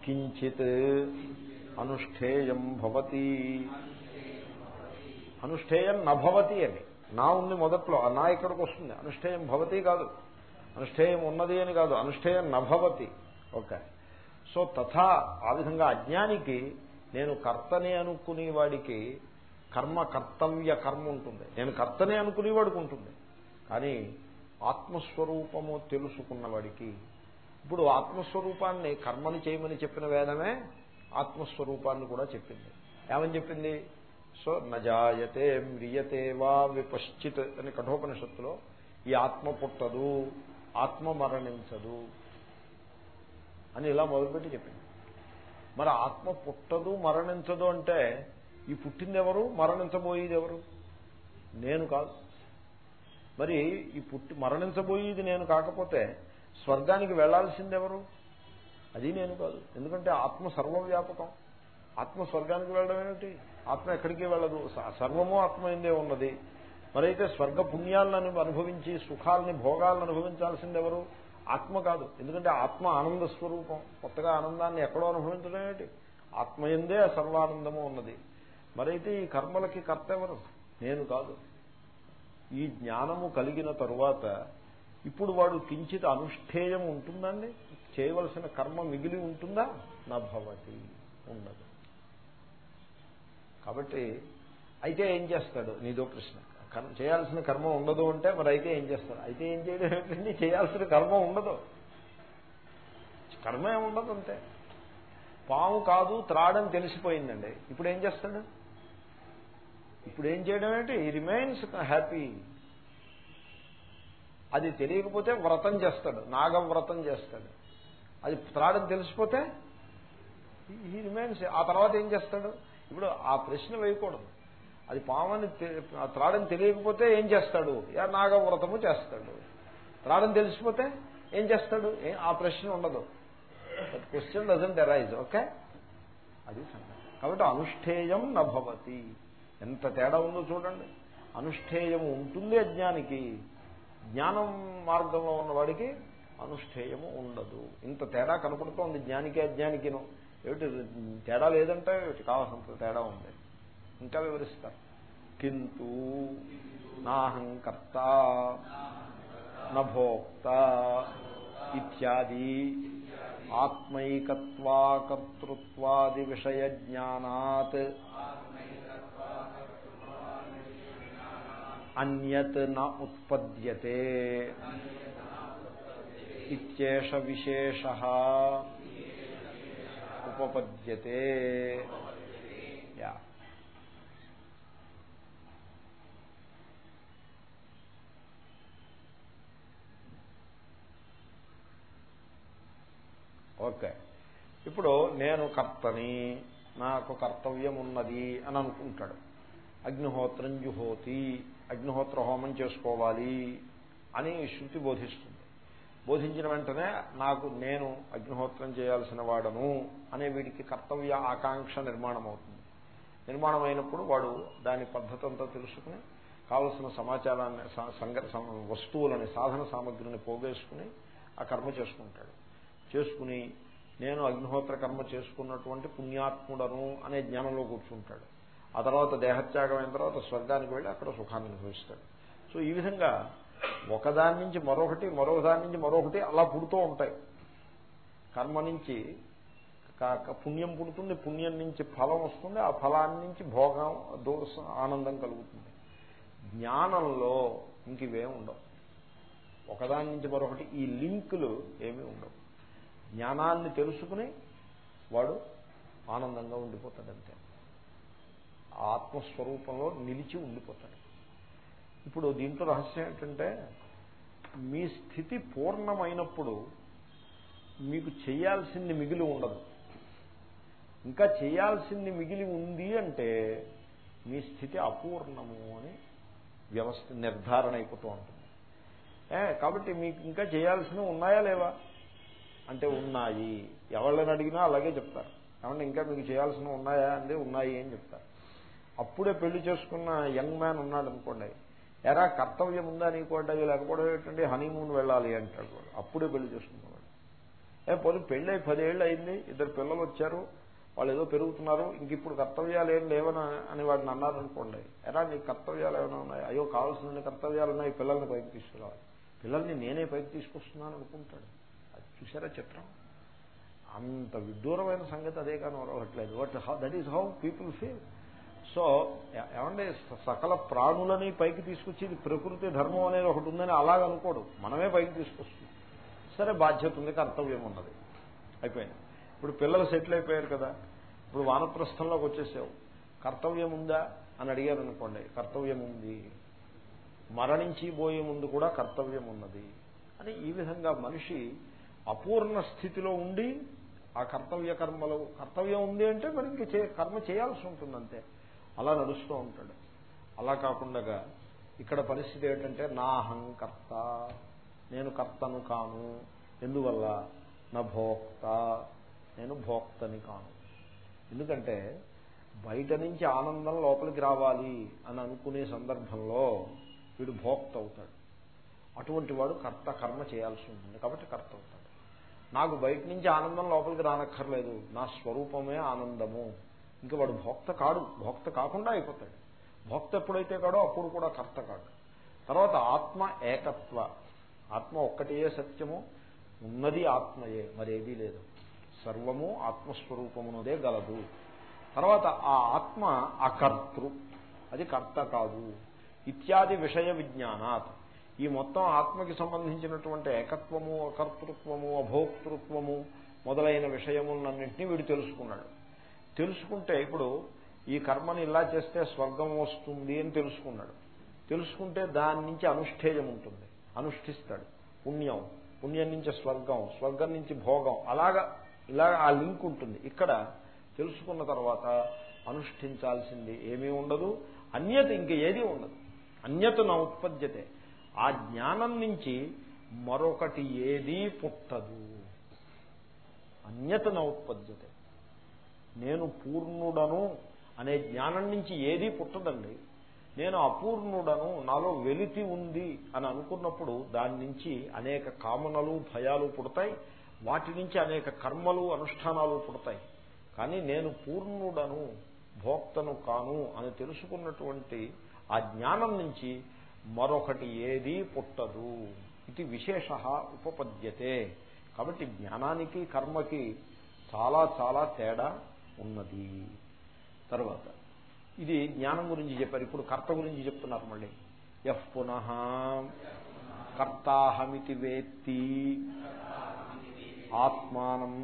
కించిత్ అనుష్ఠేయం భవతి. అనుష్ఠేయం నభవతి అని. నా ఉంది మొదట్లో ఆ నా ఇక్కడికి వస్తుంది. అనుష్ఠేయం భవతి కాదు. అనుష్ఠేయం ఉన్నది అని కాదు. అనుష్ఠేయం నభవతి ఓకే. సో తథా ఆ విధంగా అజ్ఞానికి నేను కర్తనే అనుకునేవాడికి కర్మ కర్తవ్య కర్మ ఉంటుంది. నేను కర్తనే అనుకునేవాడికి ఉంటుంది. కానీ ఆత్మస్వరూపము తెలుసుకున్నవాడికి ఇప్పుడు ఆత్మస్వరూపాన్ని కర్మని చేయమని చెప్పిన వేదమే ఆత్మస్వరూపాన్ని కూడా చెప్పింది. ఏమని చెప్పింది? సో నజాయతే మ్రియతే వా విపశ్చిత్ అని కఠోపనిషత్తులో ఈ ఆత్మ పుట్టదు ఆత్మ మరణించదు అని ఇలా మొదలుపెట్టి చెప్పింది. మరి ఆత్మ పుట్టదు మరణించదు అంటే ఈ పుట్టింది ఎవరు మరణించబోయేది ఎవరు నేను కాదు. మరి ఈ పుట్టి మరణించబోయేది నేను కాకపోతే స్వర్గానికి వెళ్ళాల్సిందెవరు? అది నేను కాదు. ఎందుకంటే ఆత్మ సర్వవ్యాపకం. ఆత్మ స్వర్గానికి వెళ్ళడం ఏమిటి? ఆత్మ ఎక్కడికి వెళ్ళదు. సర్వము ఆత్మ ఎందే ఉన్నది. మరైతే స్వర్గ పుణ్యాలను అనుభవించి సుఖాలని భోగాలను అనుభవించాల్సింది ఎవరు? ఆత్మ కాదు. ఎందుకంటే ఆత్మ ఆనంద స్వరూపం. కొత్తగా ఆనందాన్ని ఎక్కడో అనుభవించడం ఏమిటి? ఆత్మ ఎందే సర్వానందము ఉన్నది. మరైతే ఈ కర్మలకి కర్త ఎవరు? నేను కాదు. ఈ జ్ఞానము కలిగిన తరువాత ఇప్పుడు వాడు కించిత్ అనుష్ఠేయం ఉంటుందండి? చేయవలసిన కర్మ మిగిలి ఉంటుందా? నా భవతి ఉండదు. కాబట్టి అయితే ఏం చేస్తాడు? నీదో ప్రశ్న. చేయాల్సిన కర్మ ఉండదు అంటే మరి అయితే ఏం చేస్తాడు? అయితే ఏం చేయడం ఏంటండి చేయాల్సిన కర్మ ఉండదు. కర్మ ఏముండదు అంతే. పాము కాదు త్రాడని తెలిసిపోయిందండి. ఇప్పుడు ఏం చేస్తాడు? ఇప్పుడు ఏం చేయడం ఏంటి? ఈ రిమైన్స్ హ్యాపీ అది తెలియకపోతే వ్రతం చేస్తాడు. నాగవ్రతం చేస్తాడు. అది త్రాడని తెలిసిపోతే ఈ రిమైన్స్ ఆ తర్వాత ఏం చేస్తాడు? ఇప్పుడు ఆ ప్రశ్న వేయకూడదు. అది పామని త్రాడని తెలియకపోతే ఏం చేస్తాడు? నాగవ్రతము చేస్తాడు. త్రాడని తెలిసిపోతే ఏం చేస్తాడు? ఆ ప్రశ్న ఉండదు. That question doesn't arise okay అది సంగతి. కాబట్టి అనుష్ఠేయం నభవతి ఎంత తేడా ఉందో చూడండి. అనుష్ఠేయం ఉంటుంది అజ్ఞానికి. జ్ఞానం మార్గంలో ఉన్నవాడికి అనుష్ఠేయము ఉండదు. ఇంత తేడా కనపడుతోంది జ్ఞానికి అజ్ఞానికిను. ఏమిటి తేడా లేదంటే కావాల్సినంత తేడా ఉంది. ఇంకా వివరిస్తారు కింటూ నాహంకర్త నభోక్త ఇత్యాది ఆత్మైకత్వాకర్తృత్వాది విషయ జ్ఞానాత్ అన్యత్ నా ఉత్పద్యతే ఇత్యేష విశేష. ఉపపద్యతే. యా. ఓకే. ఇప్పుడు నేను కర్తని నాకు కర్తవ్యం ఉన్నది అని అనుకుంటాడు. అగ్నిహోత్రం జుహోతి అగ్నిహోత్ర హోమం చేసుకోవాలి అని శృతి బోధిస్తుంది. బోధించిన వెంటనే నాకు నేను అగ్నిహోత్రం చేయాల్సిన వాడను అనే వీడికి కర్తవ్య ఆకాంక్ష నిర్మాణం అవుతుంది నిర్మాణం అయినప్పుడు వాడు దాని పద్ధతి అంతా తెలుసుకుని కావలసిన సమాచారాన్ని సంగ వస్తువులని సాధన సామగ్రిని పోగేసుకుని ఆ కర్మ చేసుకుంటాడు. చేసుకుని నేను అగ్నిహోత్ర కర్మ చేసుకున్నటువంటి పుణ్యాత్ముడను అనే జ్ఞానంలో కూర్చుంటాడు. ఆ తర్వాత దేహత్యాగం అయిన తర్వాత స్వర్గానికి వెళ్ళి అక్కడ సుఖాన్ని అనుభవిస్తాడు. సో ఈ విధంగా ఒకదాని నుంచి మరొకటి మరొకదాని నుంచి మరొకటి అలా పుడుతూ ఉంటాయి. కర్మ నుంచి పుణ్యం పుడుతుంది పుణ్యం నుంచి ఫలం వస్తుంది ఆ ఫలాన్ని నుంచి భోగం దోష ఆనందం కలుగుతుంది. జ్ఞానంలో ఇంక ఇవేం ఉండవు. ఒకదాని నుంచి మరొకటి ఈ లింకులు ఏమీ ఉండవు. జ్ఞానాన్ని తెలుసుకుని వాడు ఆనందంగా ఉండిపోతాడంతే. ఆత్మస్వరూపంలో నిలిచి ఉండిపోతాడు. ఇప్పుడు దీంట్లో రహస్యం ఏంటంటే మీ స్థితి పూర్ణమైనప్పుడు మీకు చేయాల్సింది మిగిలి ఉండదు. ఇంకా చేయాల్సింది మిగిలి ఉంది అంటే మీ స్థితి అపూర్ణము అని వ్యవస్థ నిర్ధారణ అయిపోతూ ఉంటుంది. కాబట్టి మీకు ఇంకా చేయాల్సినవి ఉన్నాయా లేవా? అంటే ఉన్నాయి. ఎవళ్ళని అడిగినా అలాగే చెప్తారు. ఏమంటే ఇంకా మీకు చేయాల్సినవి ఉన్నాయా? అంటే ఉన్నాయి అని చెప్తారు. అప్పుడే పెళ్ళి చేసుకున్న యంగ్ మ్యాన్ ఉన్నాడు అనుకోండి ఎరా కర్తవ్యం ఉందా నీకు అంటే లేకపోవడం ఏంటంటే హనీమూన్ వెళ్ళాలి అంటాడు అప్పుడే పెళ్ళి చేసుకున్నాడు ఏ పోనీ పెళ్ళి పదేళ్ళు అయింది ఇద్దరు పిల్లలు వచ్చారు వాళ్ళు ఏదో పెరుగుతున్నారు ఇంక ఇప్పుడు కర్తవ్యాలు ఏం లేవని అని వాడిని అన్నారనుకోండి ఎరా నీకు కర్తవ్యాలు ఏమైనా ఉన్నాయి? అయ్యో కావాల్సిన కర్తవ్యాలు ఉన్నాయి పిల్లల్ని పైకి తీసుకురావాలి. పిల్లల్ని నేనే పైకి తీసుకొస్తున్నాను అనుకుంటాడు. అది చూసారా చిత్రం? అంత విడ్డూరమైన సంగతి అదే కానీ మరొకట్లేదు but that is how people feel. So ఏమంటే సకల ప్రాణులని పైకి తీసుకొచ్చేది ప్రకృతి ధర్మం అనేది ఒకటి ఉందని అలాగనుకోడు మనమే పైకి తీసుకొస్తుంది సరే బాధ్యత ఉంది కర్తవ్యం ఉన్నది. అయిపోయింది. ఇప్పుడు పిల్లలు సెటిల్ అయిపోయారు కదా. ఇప్పుడు వానప్రస్థంలోకి వచ్చేసావు. కర్తవ్యం ఉందా అని అడిగారు అనుకోండి. కర్తవ్యం ఉంది. మరణించి పోయే ముందు కూడా కర్తవ్యం ఉన్నది. అని ఈ విధంగా మనిషి అపూర్ణ స్థితిలో ఉండి ఆ కర్తవ్య కర్మలు కర్తవ్యం ఉంది అంటే మరి ఇంక కర్మ చేయాల్సి ఉంటుంది అంతే అలా నడుస్తూ ఉంటాడు. అలా కాకుండా ఇక్కడ పరిస్థితి ఏంటంటే నా అహంకర్త నేను కర్తను కాను ఎందువల్ల? నా భోక్త నేను భోక్తని కాను. ఎందుకంటే బయట నుంచి ఆనందం లోపలికి రావాలి అని అనుకునే సందర్భంలో వీడు భోక్త అవుతాడు. అటువంటి వాడు కర్త కర్మ చేయాల్సి ఉంటుంది. కాబట్టి కర్త అవుతాడు. నాకు బయట నుంచి ఆనందం లోపలికి రానక్కర్లేదు. నా స్వరూపమే ఆనందము. ఇంకా వాడు భోక్త కాడు భోక్త కాకుండా అయిపోతాడు. భోక్త ఎప్పుడైతే కాడో అప్పుడు కూడా కర్త కాడు. తర్వాత ఆత్మ ఏకత్వ. ఆత్మ ఒక్కటే సత్యము ఉన్నది ఆత్మయే మరేదీ లేదు. సర్వము ఆత్మస్వరూపమునదే గలదు. తర్వాత ఆ ఆత్మ అకర్తృ. అది కర్త కాదు. ఇత్యాది విషయ విజ్ఞానాత్. ఈ మొత్తం ఆత్మకి సంబంధించినటువంటి ఏకత్వము అకర్తృత్వము అభోక్తృత్వము మొదలైన విషయములన్నింటినీ వీడు తెలుసుకున్నాడు. తెలుసుకుంటే ఇప్పుడు ఈ కర్మని ఇలా చేస్తే స్వర్గం వస్తుంది అని తెలుసుకున్నాడు. తెలుసుకుంటే దాని నుంచి అనుష్ఠేయం ఉంటుంది. అనుష్ఠిస్తాడు. పుణ్యం. పుణ్యం నుంచి స్వర్గం స్వర్గం నుంచి భోగం. అలాగా ఇలా ఆ లింక్ ఉంటుంది. ఇక్కడ తెలుసుకున్న తర్వాత అనుష్ఠించాల్సింది ఏమీ ఉండదు అన్యత ఇంక ఏది ఉండదు. అన్యత నా ఉత్పద్యతే. ఆ జ్ఞానం నుంచి మరొకటి ఏదీ పుట్టదు. అన్యత నా ఉత్పద్యతే. నేను పూర్ణుడను అనే జ్ఞానం నుంచి ఏదీ పుట్టదండి. నేను అపూర్ణుడను నాలో వెలితి ఉంది అని అనుకున్నప్పుడు దాని నుంచి అనేక కామనలు భయాలు పుడతాయి. వాటి నుంచి అనేక కర్మలు అనుష్ఠానాలు పుడతాయి. కానీ నేను పూర్ణుడను భోక్తను కాను అని తెలుసుకున్నటువంటి ఆ జ్ఞానం నుంచి మరొకటి ఏదీ పుట్టదు. ఇది విశేష ఉపపద్యతే. కాబట్టి జ్ఞానానికి కర్మకి చాలా చాలా తేడా. ఉన్నది. తర్వాత ఇది జ్ఞానం గురించి చెప్పారు. ఇప్పుడు కర్త గురించి చెప్తున్నారు మళ్ళీ. ఎఫ్ పునః కర్తాహమితి వేత్తి ఆత్మానం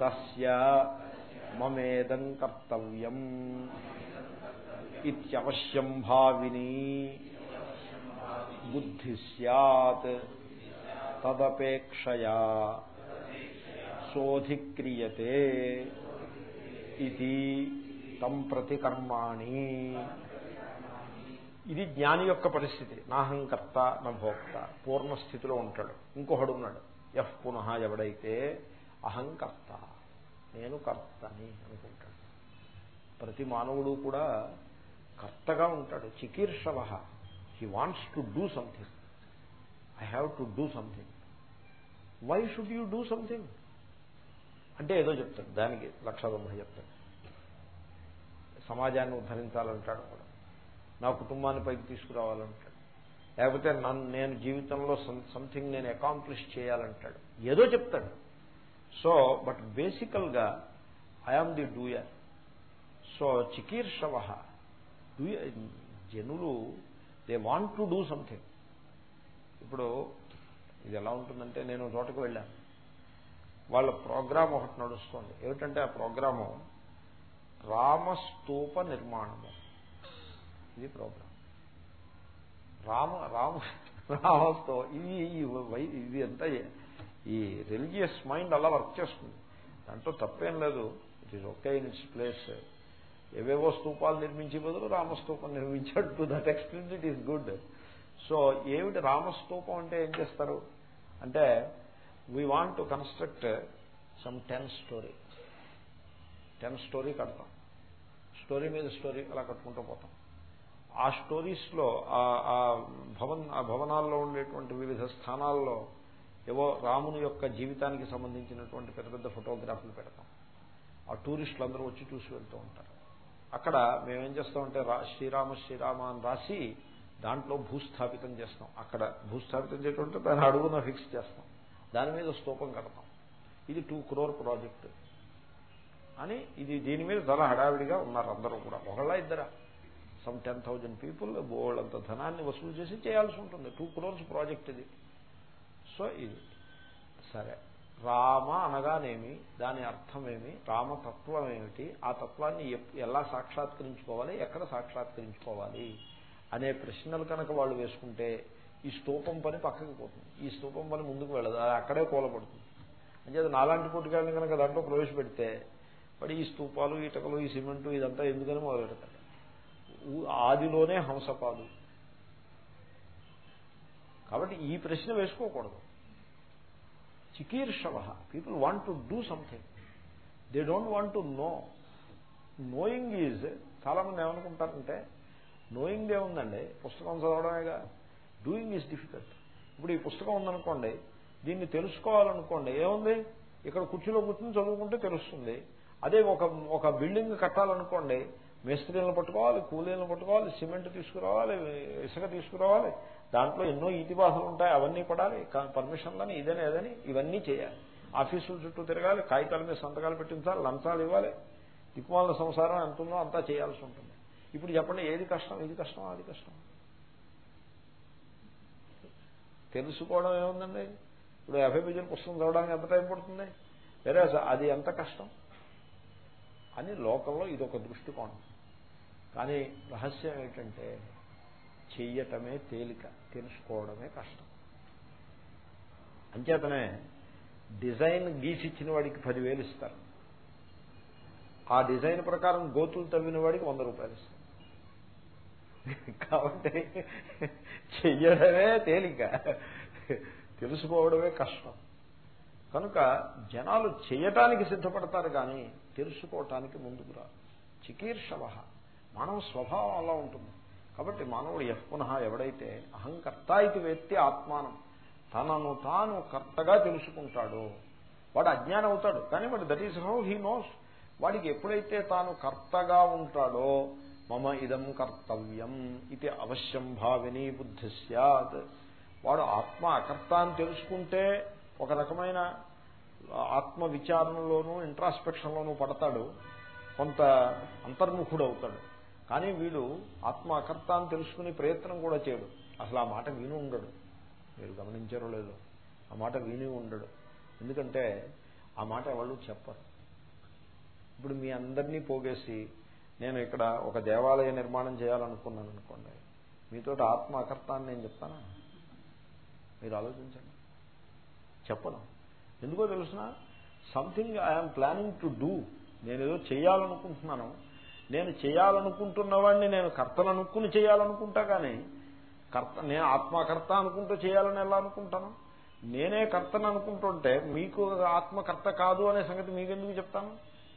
తస్య మమేదం కర్తవ్యం ఇత్యవశ్యం భావిని బుద్ధి సత్ తదపేక్షయా. శోధిక్రియతే. ఇది తం ప్రతి కర్మాణి. ఇది జ్ఞాని యొక్క పరిస్థితి. నాహంకర్త నా భోక్త పూర్ణస్థితిలో ఉంటాడు. ఇంకొకడు ఉన్నాడు. ఎఫ్ పునః ఎవడైతే అహంకర్త నేను కర్తని అనుకుంటాడు. ప్రతి మానవుడు కూడా కర్తగా ఉంటాడు. చికీర్షవ. He wants to do something I have to do something why should you do something అంటే ఏదో చెప్తాడు. దానికి లక్ష తొంభై చెప్తాడు. సమాజాన్ని ఉద్ధరించాలంటాడు కూడా. నా కుటుంబాన్ని పైకి తీసుకురావాలంటాడు. లేకపోతే నన్ను నేను జీవితంలో సంథింగ్ నేను అకాంప్లిష్ చేయాలంటాడు. ఏదో చెప్తాడు. సో బట్ బేసికల్గా I am the doer. So చికీర్షవ డూయ జనులు they want to do something ఇప్పుడు ఇది ఎలా ఉంటుందంటే నేను చోటకు వెళ్ళాను. వాళ్ళ ప్రోగ్రామ్ ఒకటి నడుస్తుంది. ఏమిటంటే ఆ ప్రోగ్రాము రామస్తూప నిర్మాణము. ఇది ప్రోగ్రామ్ రామ రామ రామస్తో ఇది ఇది అంతా ఈ రిలీజియస్ మైండ్ అలా వర్క్ చేస్తుంది. దాంట్లో తప్పేం లేదు. It is okay in its place ఏవేవో స్తూపాలు నిర్మించే బదులు రామస్తూపం నిర్మించాడు. To that extent it is good so ఏమిటి రామస్తూపం అంటే ఏం చేస్తారు? అంటే we want to construct some ten storey ten storey కడతాం. స్టోరీ మీద స్టోరీ అలా కట్టుకుంటూ పోతాం. ఆ స్టోరీస్లో ఆ భవన్ ఆ భవనాల్లో ఉండేటువంటి వివిధ స్థానాల్లో ఏవో రాముని యొక్క జీవితానికి సంబంధించినటువంటి పెద్ద పెద్ద ఫోటోగ్రాఫ్లు పెడతాం. ఆ టూరిస్టులు అందరూ వచ్చి చూసి వెళ్తూ ఉంటారు. అక్కడ మేమేం చేస్తామంటే శ్రీరామ శ్రీరామ అని రాసి దాంట్లో భూస్థాపితం చేస్తాం. అక్కడ భూస్థాపితం చేయటం దాని అడుగున ఫిక్స్ చేస్తాం. దాని మీద స్తూపం కడతాం. ఇది టూ క్రోర్ ప్రాజెక్ట్. అని ఇది దీని మీద చాలా హడావిడిగా ఉన్నారు అందరూ కూడా. ఒకళ్ళ ఇద్దరా? సమ్ టెన్ థౌజండ్ పీపుల్ బోళ్ళంత ధనాన్ని వసూలు చేసి చేయాల్సి ఉంటుంది. టూ క్రోర్స్ ప్రాజెక్ట్ ఇది. సో ఇది. సరే. రామ అనగానేమి? దాని అర్థమేమి? రామతత్వం ఏమిటి ఆ తత్వాన్ని ఎలా సాక్షాత్కరించుకోవాలి? ఎక్కడ సాక్షాత్కరించుకోవాలి? అనే ప్రశ్నలు కనుక వాళ్ళు వేసుకుంటే ఈ స్తూపం పని పక్కకి పోతుంది. ఈ స్తూపం పని ముందుకు వెళ్ళదు. అది అక్కడే కూలబడుతుంది. అంటే నాలాంటి పుట్టుకాయని కనుక దాంట్లో ప్రవేశపెడితే పడి ఈ స్తూపాలు ఇటకలు ఈ సిమెంటు ఇదంతా ఎందుకని మొదలు పెడతాడు ఆదిలోనే హంసపాదు కాబట్టి ఈ ప్రశ్న వేసుకోకూడదు. చికీర్షవ. People want to do something they don't want to know knowing is చాలా మంది ఏమనుకుంటారంటే నోయింగ్ ఏముందండి? పుస్తకం చదవడమేగా. Doing is difficult. ఇప్పుడు ఈ పుస్తకం ఉందనుకోండి దీన్ని తెలుసుకోవాలనుకోండి ఏముంది? ఇక్కడ కుర్చీలో కూర్చుని చదువుకుంటే తెలుస్తుంది. అదే ఒక ఒక బిల్డింగ్ కట్టాలనుకోండి మేస్త్రీలను పట్టుకోవాలి కూలీలను పట్టుకోవాలి సిమెంట్ తీసుకురావాలి ఇసుక తీసుకురావాలి. దాంట్లో ఎన్నో ఇతిబాసలు ఉంటాయి అవన్నీ పడాలి. పర్మిషన్లని ఇదని ఏదని ఇవన్నీ చేయాలి. ఆఫీసుల చుట్టూ తిరగాలి కాగితాల మీద సంతకాలు పెట్టించాలి లంచాలు ఇవ్వాలి. దిక్కుమాల సంసారం ఎంత ఉందో అంతా చేయాల్సి ఉంటుంది. ఇప్పుడు చెప్పండి ఏది కష్టం ఇది కష్టం అది కష్టం? తెలుసుకోవడం ఏముందండి? ఇప్పుడు యాభై పేజీల పుస్తకం చదవడానికి ఎంత టైం పడుతుంది? వేరే అది ఎంత కష్టం? అని లోకంలో ఇదొక దృష్టికోణం. కానీ రహస్యం ఏంటంటే చెయ్యటమే తేలిక తెలుసుకోవడమే కష్టం. అంచేతనే డిజైన్ గీసిచ్చిన వాడికి పదివేలు ఇస్తారు. ఆ డిజైన్ ప్రకారం గోతులు తవ్విన వాడికి వంద రూపాయలు ఇస్తారు. కాబట్టి చెయ్యడమే తేలిక. తెలుసుకోవడమే కష్టం. కనుక జనాలు చేయటానికి సిద్ధపడతారు కానీ తెలుసుకోవటానికి ముందుకు రాదు చికీర్షవ మానవ స్వభావం అలా ఉంటుంది. కాబట్టి మానవుడు ఎప్పున ఎవడైతే అహంకర్త ఇది వ్యక్తి ఆత్మానం తనను తాను కర్తగా తెలుసుకుంటాడో వాడు అజ్ఞానం అవుతాడు. కానీ వాడు that is how he knows. వాడికి ఎప్పుడైతే తాను కర్తగా ఉంటాడో మమ ఇదం కర్తవ్యం ఇది అవశ్యం భావిని బుద్ధి సత్ వాడు ఆత్మ అకర్త అని తెలుసుకుంటే ఒక రకమైన ఆత్మ విచారణలోనూ ఇంట్రాస్పెక్షన్లోనూ పడతాడు. కొంత అంతర్ముఖుడు అవుతాడు కానీ వీడు ఆత్మ అకర్త అని తెలుసుకునే ప్రయత్నం కూడా చేయడు. అసలు ఆ మాట విని ఉండడు. మీరు గమనించారో లేదో. ఆ మాట విని ఉండడు. ఎందుకంటే ఆ మాట ఎవరు చెప్పరు. ఇప్పుడు మీ అందరినీ పోగేసి నేను ఇక్కడ ఒక దేవాలయ నిర్మాణం చేయాలనుకున్నాను అనుకోండి. మీతో ఆత్మ అకర్త అని నేను చెప్తానా? మీరు ఆలోచించండి. చెప్పను. ఎందుకో తెలుసిన? Something I'm planning to do నేను ఏదో చేయాలనుకుంటున్నాను. నేను చేయాలనుకుంటున్నవాడిని నేను కర్తను అనుకుని చేయాలనుకుంటా కానీ కర్త నేను ఆత్మకర్త అనుకుంటూ చేయాలని ఎలా అనుకుంటాను? నేనే కర్తను అనుకుంటుంటే మీకు ఆత్మకర్త కాదు అనే సంగతి మీకెందుకు చెప్తాను?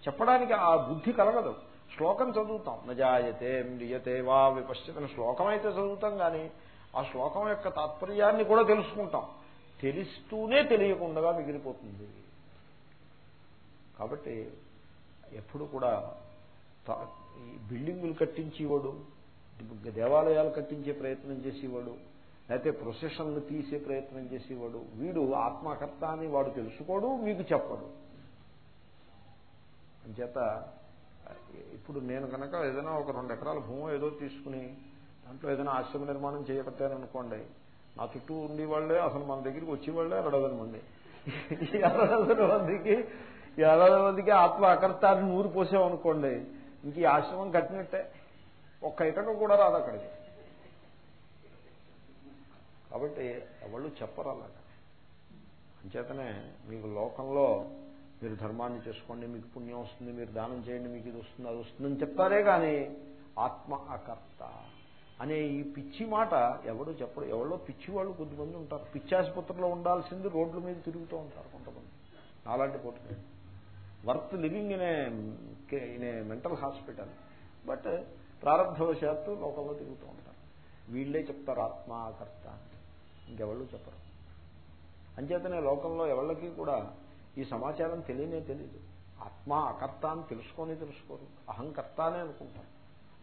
చెప్పడానికి ఆ బుద్ధి కలగదు. శ్లోకం చదువుతాం. నజాయతే మ్రియతే వా విపశ్చితన శ్లోకం అయితే చదువుతాం కానీ ఆ శ్లోకం యొక్క తాత్పర్యాన్ని కూడా తెలుసుకుంటాం. తెలుస్తూనే తెలియకుండా మిగిలిపోతుంది. కాబట్టి ఎప్పుడు కూడా బిల్డింగులు కట్టించేవాడు దేవాలయాలు కట్టించే ప్రయత్నం చేసేవాడు లేకపోతే ప్రొసెషన్లు తీసే ప్రయత్నం చేసేవాడు వీడు ఆత్మకర్త అని వాడు తెలుసుకోడు మీకు చెప్పడు. అంచేత ఇప్పుడు నేను కనుక ఏదైనా ఒక రెండు ఎకరాల భూమి ఏదో తీసుకుని దాంట్లో ఏదైనా ఆశ్రమ నిర్మాణం చేయబట్టాననుకోండి నా చుట్టూ ఉండే వాళ్ళే అసలు మన దగ్గరికి వచ్చేవాళ్ళే అరడదని మంది. ఈ అరడదన మందికి ఈ అరడదన మందికి ఆత్మ అకర్తాన్ని నూరు పోసామనుకోండి ఇంక ఈ ఆశ్రమం కట్టినట్టే. ఒక్క ఇటక కూడా రాదు అక్కడికి. కాబట్టి ఎవళ్ళు చెప్పరు అలాగా. అంచేతనే మీకు లోకంలో మీరు ధర్మాన్ని చేసుకోండి మీకు పుణ్యం వస్తుంది మీరు దానం చేయండి మీకు ఇది వస్తుంది అది వస్తుందని చెప్తారే కానీ ఆత్మ అకర్త అనే ఈ పిచ్చి మాట ఎవడు చెప్పడు. ఎవరో పిచ్చి వాళ్ళు కొద్దిమంది ఉంటారు. పిచ్చి ఆసుపత్రిలో ఉండాల్సింది రోడ్ల మీద తిరుగుతూ ఉంటారు కొంతమంది. నాలాంటి పోటీ worth living in in a mental hospital. But ప్రారంభవశాత్తు లోకంలో తిరుగుతూ ఉంటారు. వీళ్ళే చెప్తారు ఆత్మాకర్త ఇంకెవళ్ళు చెప్పరు. అంచేతనే లోకంలో ఎవళ్ళకి కూడా ఈ సమాచారం తెలియనే తెలియదు ఆత్మ అకర్త అని తెలుసుకొని తెలుసుకోరు. అహంకర్త అనే అనుకుంటారు.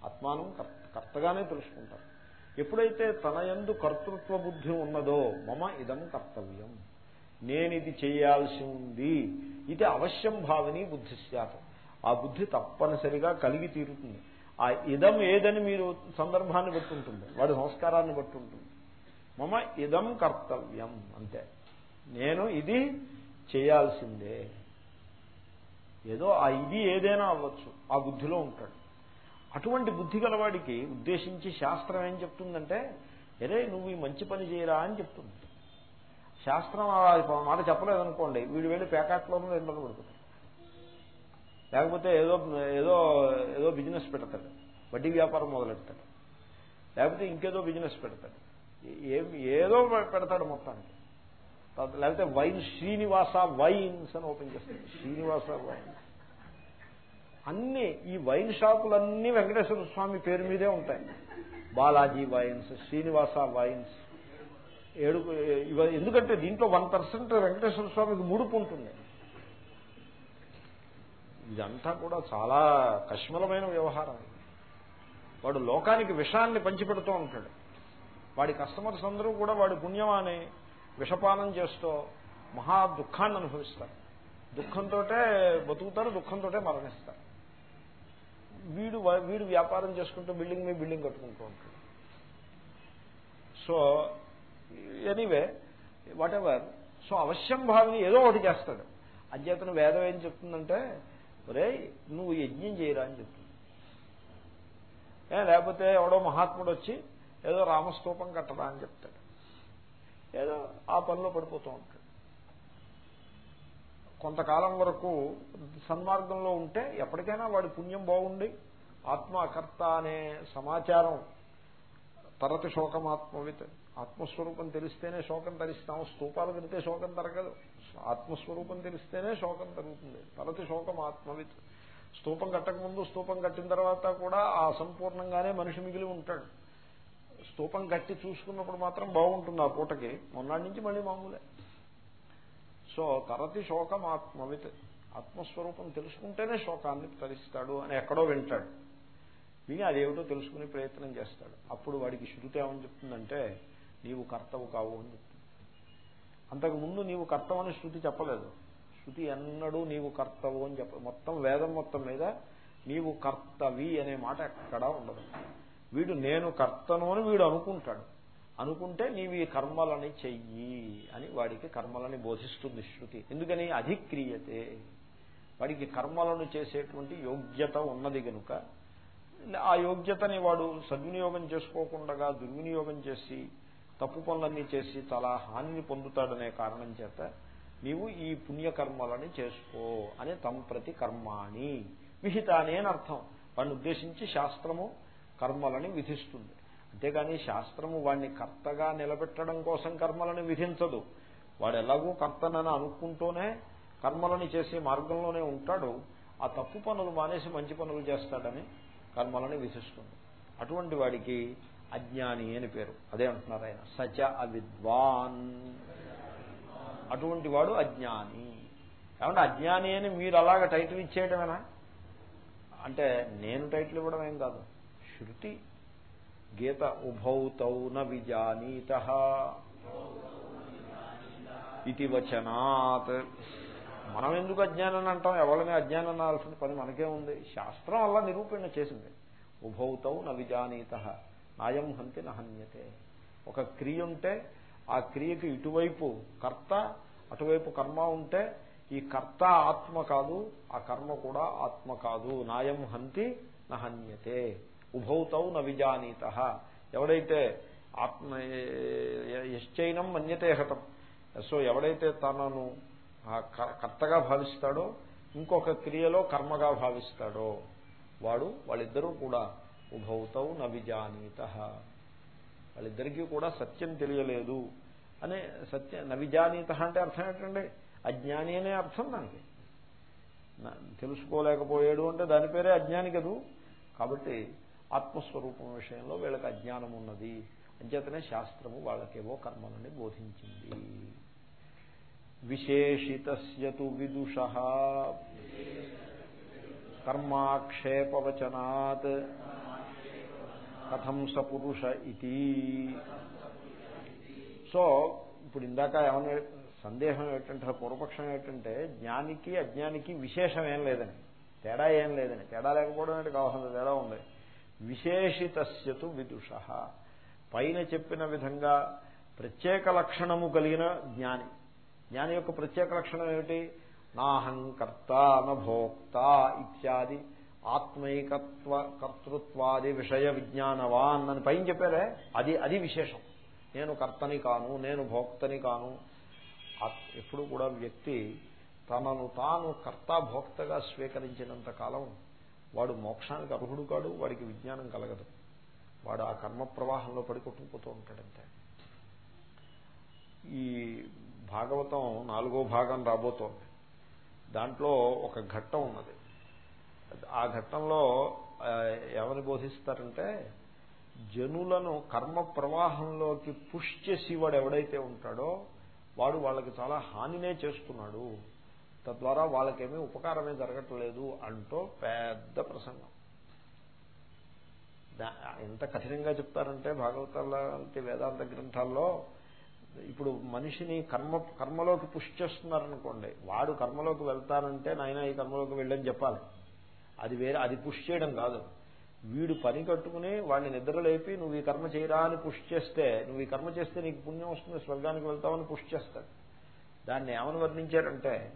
ఆత్మానం కర్తగానే తెలుసుకుంటారు. ఎప్పుడైతే తన ఎందు కర్తృత్వ బుద్ధి ఉన్నదో మమ ఇదం కర్తవ్యం. నేను ఇది చేయాల్సి ఉంది. ఇది అవశ్యం భావిని బుద్ధి శాతం ఆ బుద్ధి తప్పనిసరిగా కలిగి తీరుతుంది. ఆ ఇదం ఏదని మీరు సందర్భాన్ని బట్టి ఉంటుంది వాడి సంస్కారాన్ని బట్టి ఉంటుంది మమ ఇదం కర్తవ్యం. అంతే. నేను ఇది చేయాల్సిందే. ఏదో ఆ ఇది ఏదైనా అవ్వచ్చు. ఆ బుద్ధిలో ఉంటాడు. అటువంటి బుద్ధి గలవాడికి ఉద్దేశించి శాస్త్రం ఏం చెప్తుందంటే అరే నువ్వు ఈ మంచి పని చేయరా అని చెప్తుంది. శాస్త్రం మాట చెప్పలేదనుకోండి వీడు వెళ్ళి పేకాట్లోనూ ఎండలు పడుతుంది. లేకపోతే ఏదో ఏదో ఏదో బిజినెస్ పెడతాడు. వడ్డీ వ్యాపారం మొదలెడతాడు. లేకపోతే ఇంకేదో బిజినెస్ పెడతాడు. ఏం ఏదో పెడతాడు మొత్తానికి. లేకపోతే వైన్ శ్రీనివాస వైన్స్ అని ఓపెన్ చేస్తుంది. శ్రీనివాస వైన్స్ అన్ని ఈ వైన్ షాపులన్నీ వెంకటేశ్వర స్వామి పేరు మీదే ఉంటాయి. Balaji wines Srinivasa wines. ఏడు ఎందుకంటే దీంట్లో వన్ పర్సెంట్ వెంకటేశ్వర స్వామికి ముడుపు ఉంటుంది. ఇదంతా కూడా చాలా కష్మలమైన వ్యవహారం. వాడు లోకానికి విషాన్ని పంచిపెడుతూ ఉంటాడు. వాడి కస్టమర్స్ అందరూ కూడా వాడి పుణ్యమానే విషపానం చేస్తూ మహా దుఃఖాన్ని అనుభవిస్తారు. దుఃఖంతో బతుకుతారు దుఃఖంతో మరణిస్తారు. వీడు వీడు వ్యాపారం చేసుకుంటూ బిల్డింగ్ మీద బిల్డింగ్ కట్టుకుంటూ ఉంటాడు. So anyway whatever so అవశ్యం భావిని ఏదో ఒకటి చేస్తాడు. అధ్యతన వేదం ఏం చెప్తుందంటే ఒరే నువ్వు యజ్ఞం చేయరా అని చెప్తుంది. లేకపోతే ఎవడో మహాత్ముడు వచ్చి ఏదో రామస్తూపం కట్టడా అని చెప్తాడు. ఏదో ఆ పనిలో పడిపోతూ ఉంటాడు. కొంతకాలం వరకు సన్మార్గంలో ఉంటే ఎప్పటికైనా వాడి పుణ్యం బాగుండి ఆత్మకర్త అనే సమాచారం తరతి శోకమాత్మవిత్ ఆత్మస్వరూపం తెలిస్తేనే శోకం తరిస్తాం స్తూపాలు కడితే శోకం తరగదు. ఆత్మస్వరూపం తెలిస్తేనే శోకం తరుగుతుంది. తరతి శోకం ఆత్మవిత్. స్తూపం కట్టకముందు స్తూపం కట్టిన తర్వాత కూడా ఆ సంపూర్ణంగానే మనిషి మిగిలి ఉంటాడు. స్తూపం కట్టి చూసుకున్నప్పుడు మాత్రం బాగుంటుంది ఆ పూటకి. మొన్నటి నుంచి మళ్ళీ మామూలే. సో తరతి శోకం ఆత్మవిత్ ఆత్మస్వరూపం తెలుసుకుంటేనే శోకాన్ని తరిస్తాడు అని ఎక్కడో వింటాడు. విని అదేమిటో తెలుసుకునే ప్రయత్నం చేస్తాడు. అప్పుడు వాడికి శృతి ఏమని చెప్తుందంటే నీవు కర్తవు కావు అని చెప్తుంది. అంతకుముందు నీవు కర్తవని శృతి చెప్పలేదు. శృతి ఎన్నడూ నీవు కర్తవు అని చెప్ప మొత్తం వేదం మొత్తం మీద నీవు కర్తవి అనే మాట ఎక్కడా ఉండదు. వీడు నేను కర్తను అని వీడు అనుకుంటాడు. అనుకుంటే నీవి కర్మలని చెయ్యి అని వాడికి కర్మలని బోధిస్తుంది శృతి. ఎందుకని? అధిక్రియతే. వాడికి కర్మలను చేసేటువంటి యోగ్యత ఉన్నది గనుక ఆ యోగ్యతని వాడు సద్వినియోగం చేసుకోకుండా దుర్వినియోగం చేసి తప్పు పనులన్నీ చేసి చాలా హానిని పొందుతాడనే కారణం చేత నీవు ఈ పుణ్యకర్మలని చేసుకో అని తం ప్రతి కర్మాణి. విహితాని అని అర్థం. వాడిని ఉద్దేశించి శాస్త్రము కర్మలని విధిస్తుంది. అంతేగాని శాస్త్రము వాడిని కర్తగా నిలబెట్టడం కోసం కర్మలను విధించదు. వాడు ఎలాగూ కర్తనని అనుకుంటూనే కర్మలని చేసే మార్గంలోనే ఉంటాడు. ఆ తప్పు పనులు మానేసి మంచి పనులు చేస్తాడని కర్మలని విధిస్తుంది. అటువంటి వాడికి అజ్ఞాని అని పేరు. అదే అంటున్నారు ఆయన. సచ అవిద్వాన్. అటువంటి వాడు అజ్ఞాని. కాబట్టి అజ్ఞాని అని మీరు అలాగ టైటిల్ ఇచ్చేయడమేనా అంటే నేను టైటిల్ ఇవ్వడం ఏం కాదు. శృతి గీత ఉభౌతౌ న విజానీత ఇది వచనాత్. మనం ఎందుకు అజ్ఞానం అంటాం? ఎవరిని అజ్ఞానం అనాల్సిన పని మనకే ఉంది. శాస్త్రం అలా నిరూపణ చేసింది. ఉభౌతౌ న విజానీత. నాయం హంతి నహన్యతే ఒక క్రియ ఉంటే ఆ క్రియకి ఇటువైపు కర్త అటువైపు కర్మ ఉంటే ఈ కర్త ఆత్మ కాదు ఆ కర్మ కూడా ఆత్మ కాదు. నాయం హంతి నహన్యతే ఉభౌతౌ నవిజానీత ఎవడైతే ఆత్మ యశ్చైనం మన్యతే హతం. సో ఎవడైతే తనను కర్తగా భావిస్తాడో ఇంకొక క్రియలో కర్మగా భావిస్తాడో వాడు వాళ్ళిద్దరూ కూడా ఉభౌతౌ నవిజానీత వాళ్ళిద్దరికీ కూడా సత్యం తెలియలేదు అనే సత్య నవిజానీత అంటే అర్థం ఏంటండి? అజ్ఞాని అనే అర్థం దానికి. తెలుసుకోలేకపోయాడు అంటే దాని పేరే అజ్ఞాని కదూ? కాబట్టి ఆత్మస్వరూపం విషయంలో వీళ్ళకి అజ్ఞానం ఉన్నది. అంచేతనే శాస్త్రము వాళ్ళకేవో కర్మలని బోధించింది. విశేషితూ విదుష. కర్మాక్షేపవచనాత్. కథం సపురుష ఇది సో ఇప్పుడు ఇందాక ఏమన్నా సందేహం ఏంటంటే పూర్వపక్షం ఏంటంటే జ్ఞానికి అజ్ఞానికి విశేషం ఏం లేదని తేడా ఏం లేదని తేడా లేకపోవడం అంటే కావాల్సిన తేడా ఉంది. విశేషితస్యతు విదుష. పైన చెప్పిన విధంగా ప్రత్యేక లక్షణము కలిగిన జ్ఞాని. జ్ఞాని యొక్క ప్రత్యేక లక్షణం ఏమిటి? నాహంకర్త నభోక్త ఇత్యాది ఆత్మైకత్వ కర్తృత్వాది విషయ విజ్ఞానవాన్ అని పైన చెప్పారే? అది అది విశేషం. నేను కర్తని కాను నేను భోక్తని కాను. ఎప్పుడు కూడా వ్యక్తి తనను తాను కర్త భోక్తగా స్వీకరించినంత కాలం వాడు మోక్షానికి అర్హుడు కాడు వాడికి విజ్ఞానం కలగదు. వాడు ఆ కర్మ ప్రవాహంలో పడి కొట్టుకుపోతూ ఉంటాడంతే. ఈ భాగవతం నాలుగో భాగం రాబోతోంది. దాంట్లో ఒక ఘట్టం ఉన్నది. ఆ ఘట్టంలో ఏమని బోధిస్తారంటే జనులను కర్మ ప్రవాహంలోకి పుష్ చేసి వాడు ఎవడైతే ఉంటాడో వాడు వాళ్ళకి చాలా హానినే చేస్తున్నాడు. తద్వారా వాళ్ళకేమీ ఉపకారమే జరగట్లేదు అంటూ పెద్ద ప్రసంగం. ఎంత కఠినంగా చెప్తారంటే భాగవతాలంటి వేదాంత గ్రంథాల్లో ఇప్పుడు మనిషిని కర్మ కర్మలోకి పుష్ చేస్తున్నారనుకోండి వాడు కర్మలోకి వెళ్తానంటే నాయన ఈ కర్మలోకి వెళ్ళని చెప్పాలి. అది వేరే అది పుష్ చేయడం కాదు. వీడు పని కట్టుకుని వాడిని నిద్రలేపి నువ్వు ఈ కర్మ చేయరా అని పుష్ చేస్తే నువ్వు ఈ కర్మ చేస్తే నీకు పుణ్యం వస్తుంది స్వర్గానికి వెళ్తావని పుష్ చేస్తాడు. దాన్ని ఏమని వర్ణించారంటే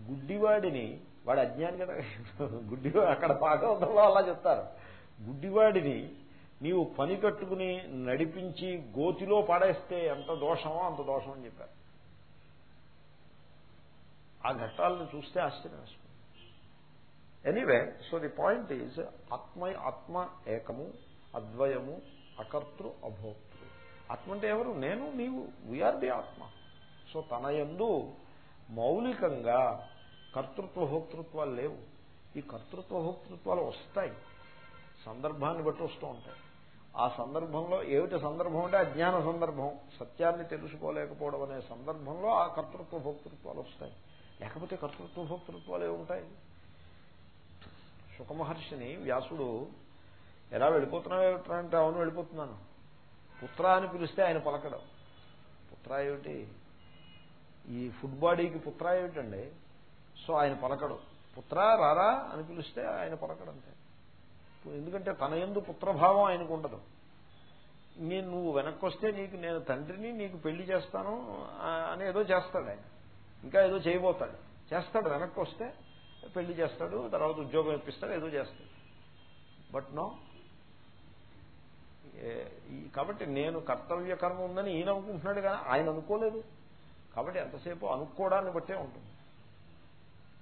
గుడ్డివాడిని వాడు అజ్ఞాని కదా గుడ్డివాడు అక్కడ పాకవంతంలో అలా చెప్తారు. గుడ్డివాడిని నీవు పని కట్టుకుని నడిపించి గోతిలో పడేస్తే ఎంత దోషమో అంత దోషం అని చెప్పారు. ఆ ఘట్టాలను చూస్తే ఆశ్చర్యం anyway so the point is ఆత్మ ఆత్మ ఏకము అద్వయము అకర్తృ అభోక్తృ. ఆత్మ అంటే ఎవరు? నేను నీవు. వీఆర్ ది ఆత్మ. సో తన ఎందు మౌలికంగా కర్తృత్వ భోక్తృత్వాలు లేవు. ఈ కర్తృత్వ భోక్తృత్వాలు వస్తాయి. సందర్భాన్ని బట్టి వస్తూ ఉంటాయి. ఆ సందర్భంలో ఏమిటి సందర్భం అంటే అజ్ఞాన సందర్భం. సత్యాన్ని తెలుసుకోలేకపోవడం అనే సందర్భంలో ఆ కర్తృత్వ భోక్తృత్వాలు వస్తాయి. లేకపోతే కర్తృత్వ భోక్తృత్వాలు ఏముంటాయి? సుఖమహర్షిని వ్యాసుడు ఎలా వెళ్ళిపోతున్నావు ఏమిటంటే అవును వెళ్ళిపోతున్నాను. పుత్ర అని పిలిస్తే ఆయన పలకడం. పుత్ర ఏమిటి? ఈ ఫుడ్ బాడీకి పుత్ర ఏమిటండి? సో ఆయన పలకడు. పుత్ర రారా అని పిలిస్తే ఆయన పలకడంతే ఎందుకంటే తన ఎందు పుత్రభావం ఆయనకు ఉండదు. నేను నువ్వు వెనక్కి వస్తే నీకు నేను తండ్రిని నీకు పెళ్ళి చేస్తాను అని ఏదో చేస్తాడు ఆయన. ఇంకా ఏదో చేయబోతాడు. చేస్తాడు వెనక్కి వస్తే పెళ్ళి చేస్తాడు తర్వాత ఉద్యోగం ఇప్పిస్తాడు ఏదో చేస్తాడు. But no. కాబట్టి నేను కర్తవ్య కర్మ ఉందని ఈయన అనుకుంటున్నాడు కానీ ఆయన అనుకోలేదు. కాబట్టి ఎంతసేపు అనుకోవడాన్ని బట్టే ఉంటుంది.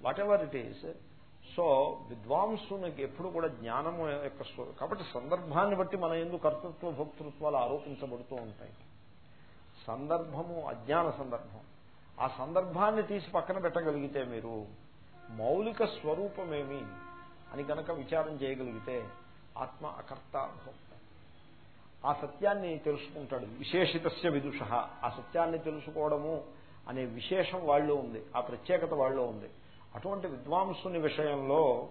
Whatever it is so విద్వాంసునికి ఎప్పుడు కూడా జ్ఞానము యొక్క కాబట్టి సందర్భాన్ని బట్టి మన ఎందుకు కర్తృత్వ భోక్తృత్వాలు ఆరోపించబడుతూ ఉంటాయి. సందర్భము అజ్ఞాన సందర్భం. ఆ సందర్భాన్ని తీసి పక్కన పెట్టగలిగితే మీరు మౌలిక స్వరూపమేమి అని కనుక విచారం చేయగలిగితే ఆత్మ అకర్త భోక్త. ఆ సత్యాన్ని తెలుసుకుంటాడు. విశేషితస్య విదుష. ఆ సత్యాన్ని తెలుసుకోవడము అనే విశేషం వాళ్ళు ఉంది. ఆ ప్రత్యేకత వాళ్ళు ఉంది. అటువంటి విద్వాంసుని విషయంలో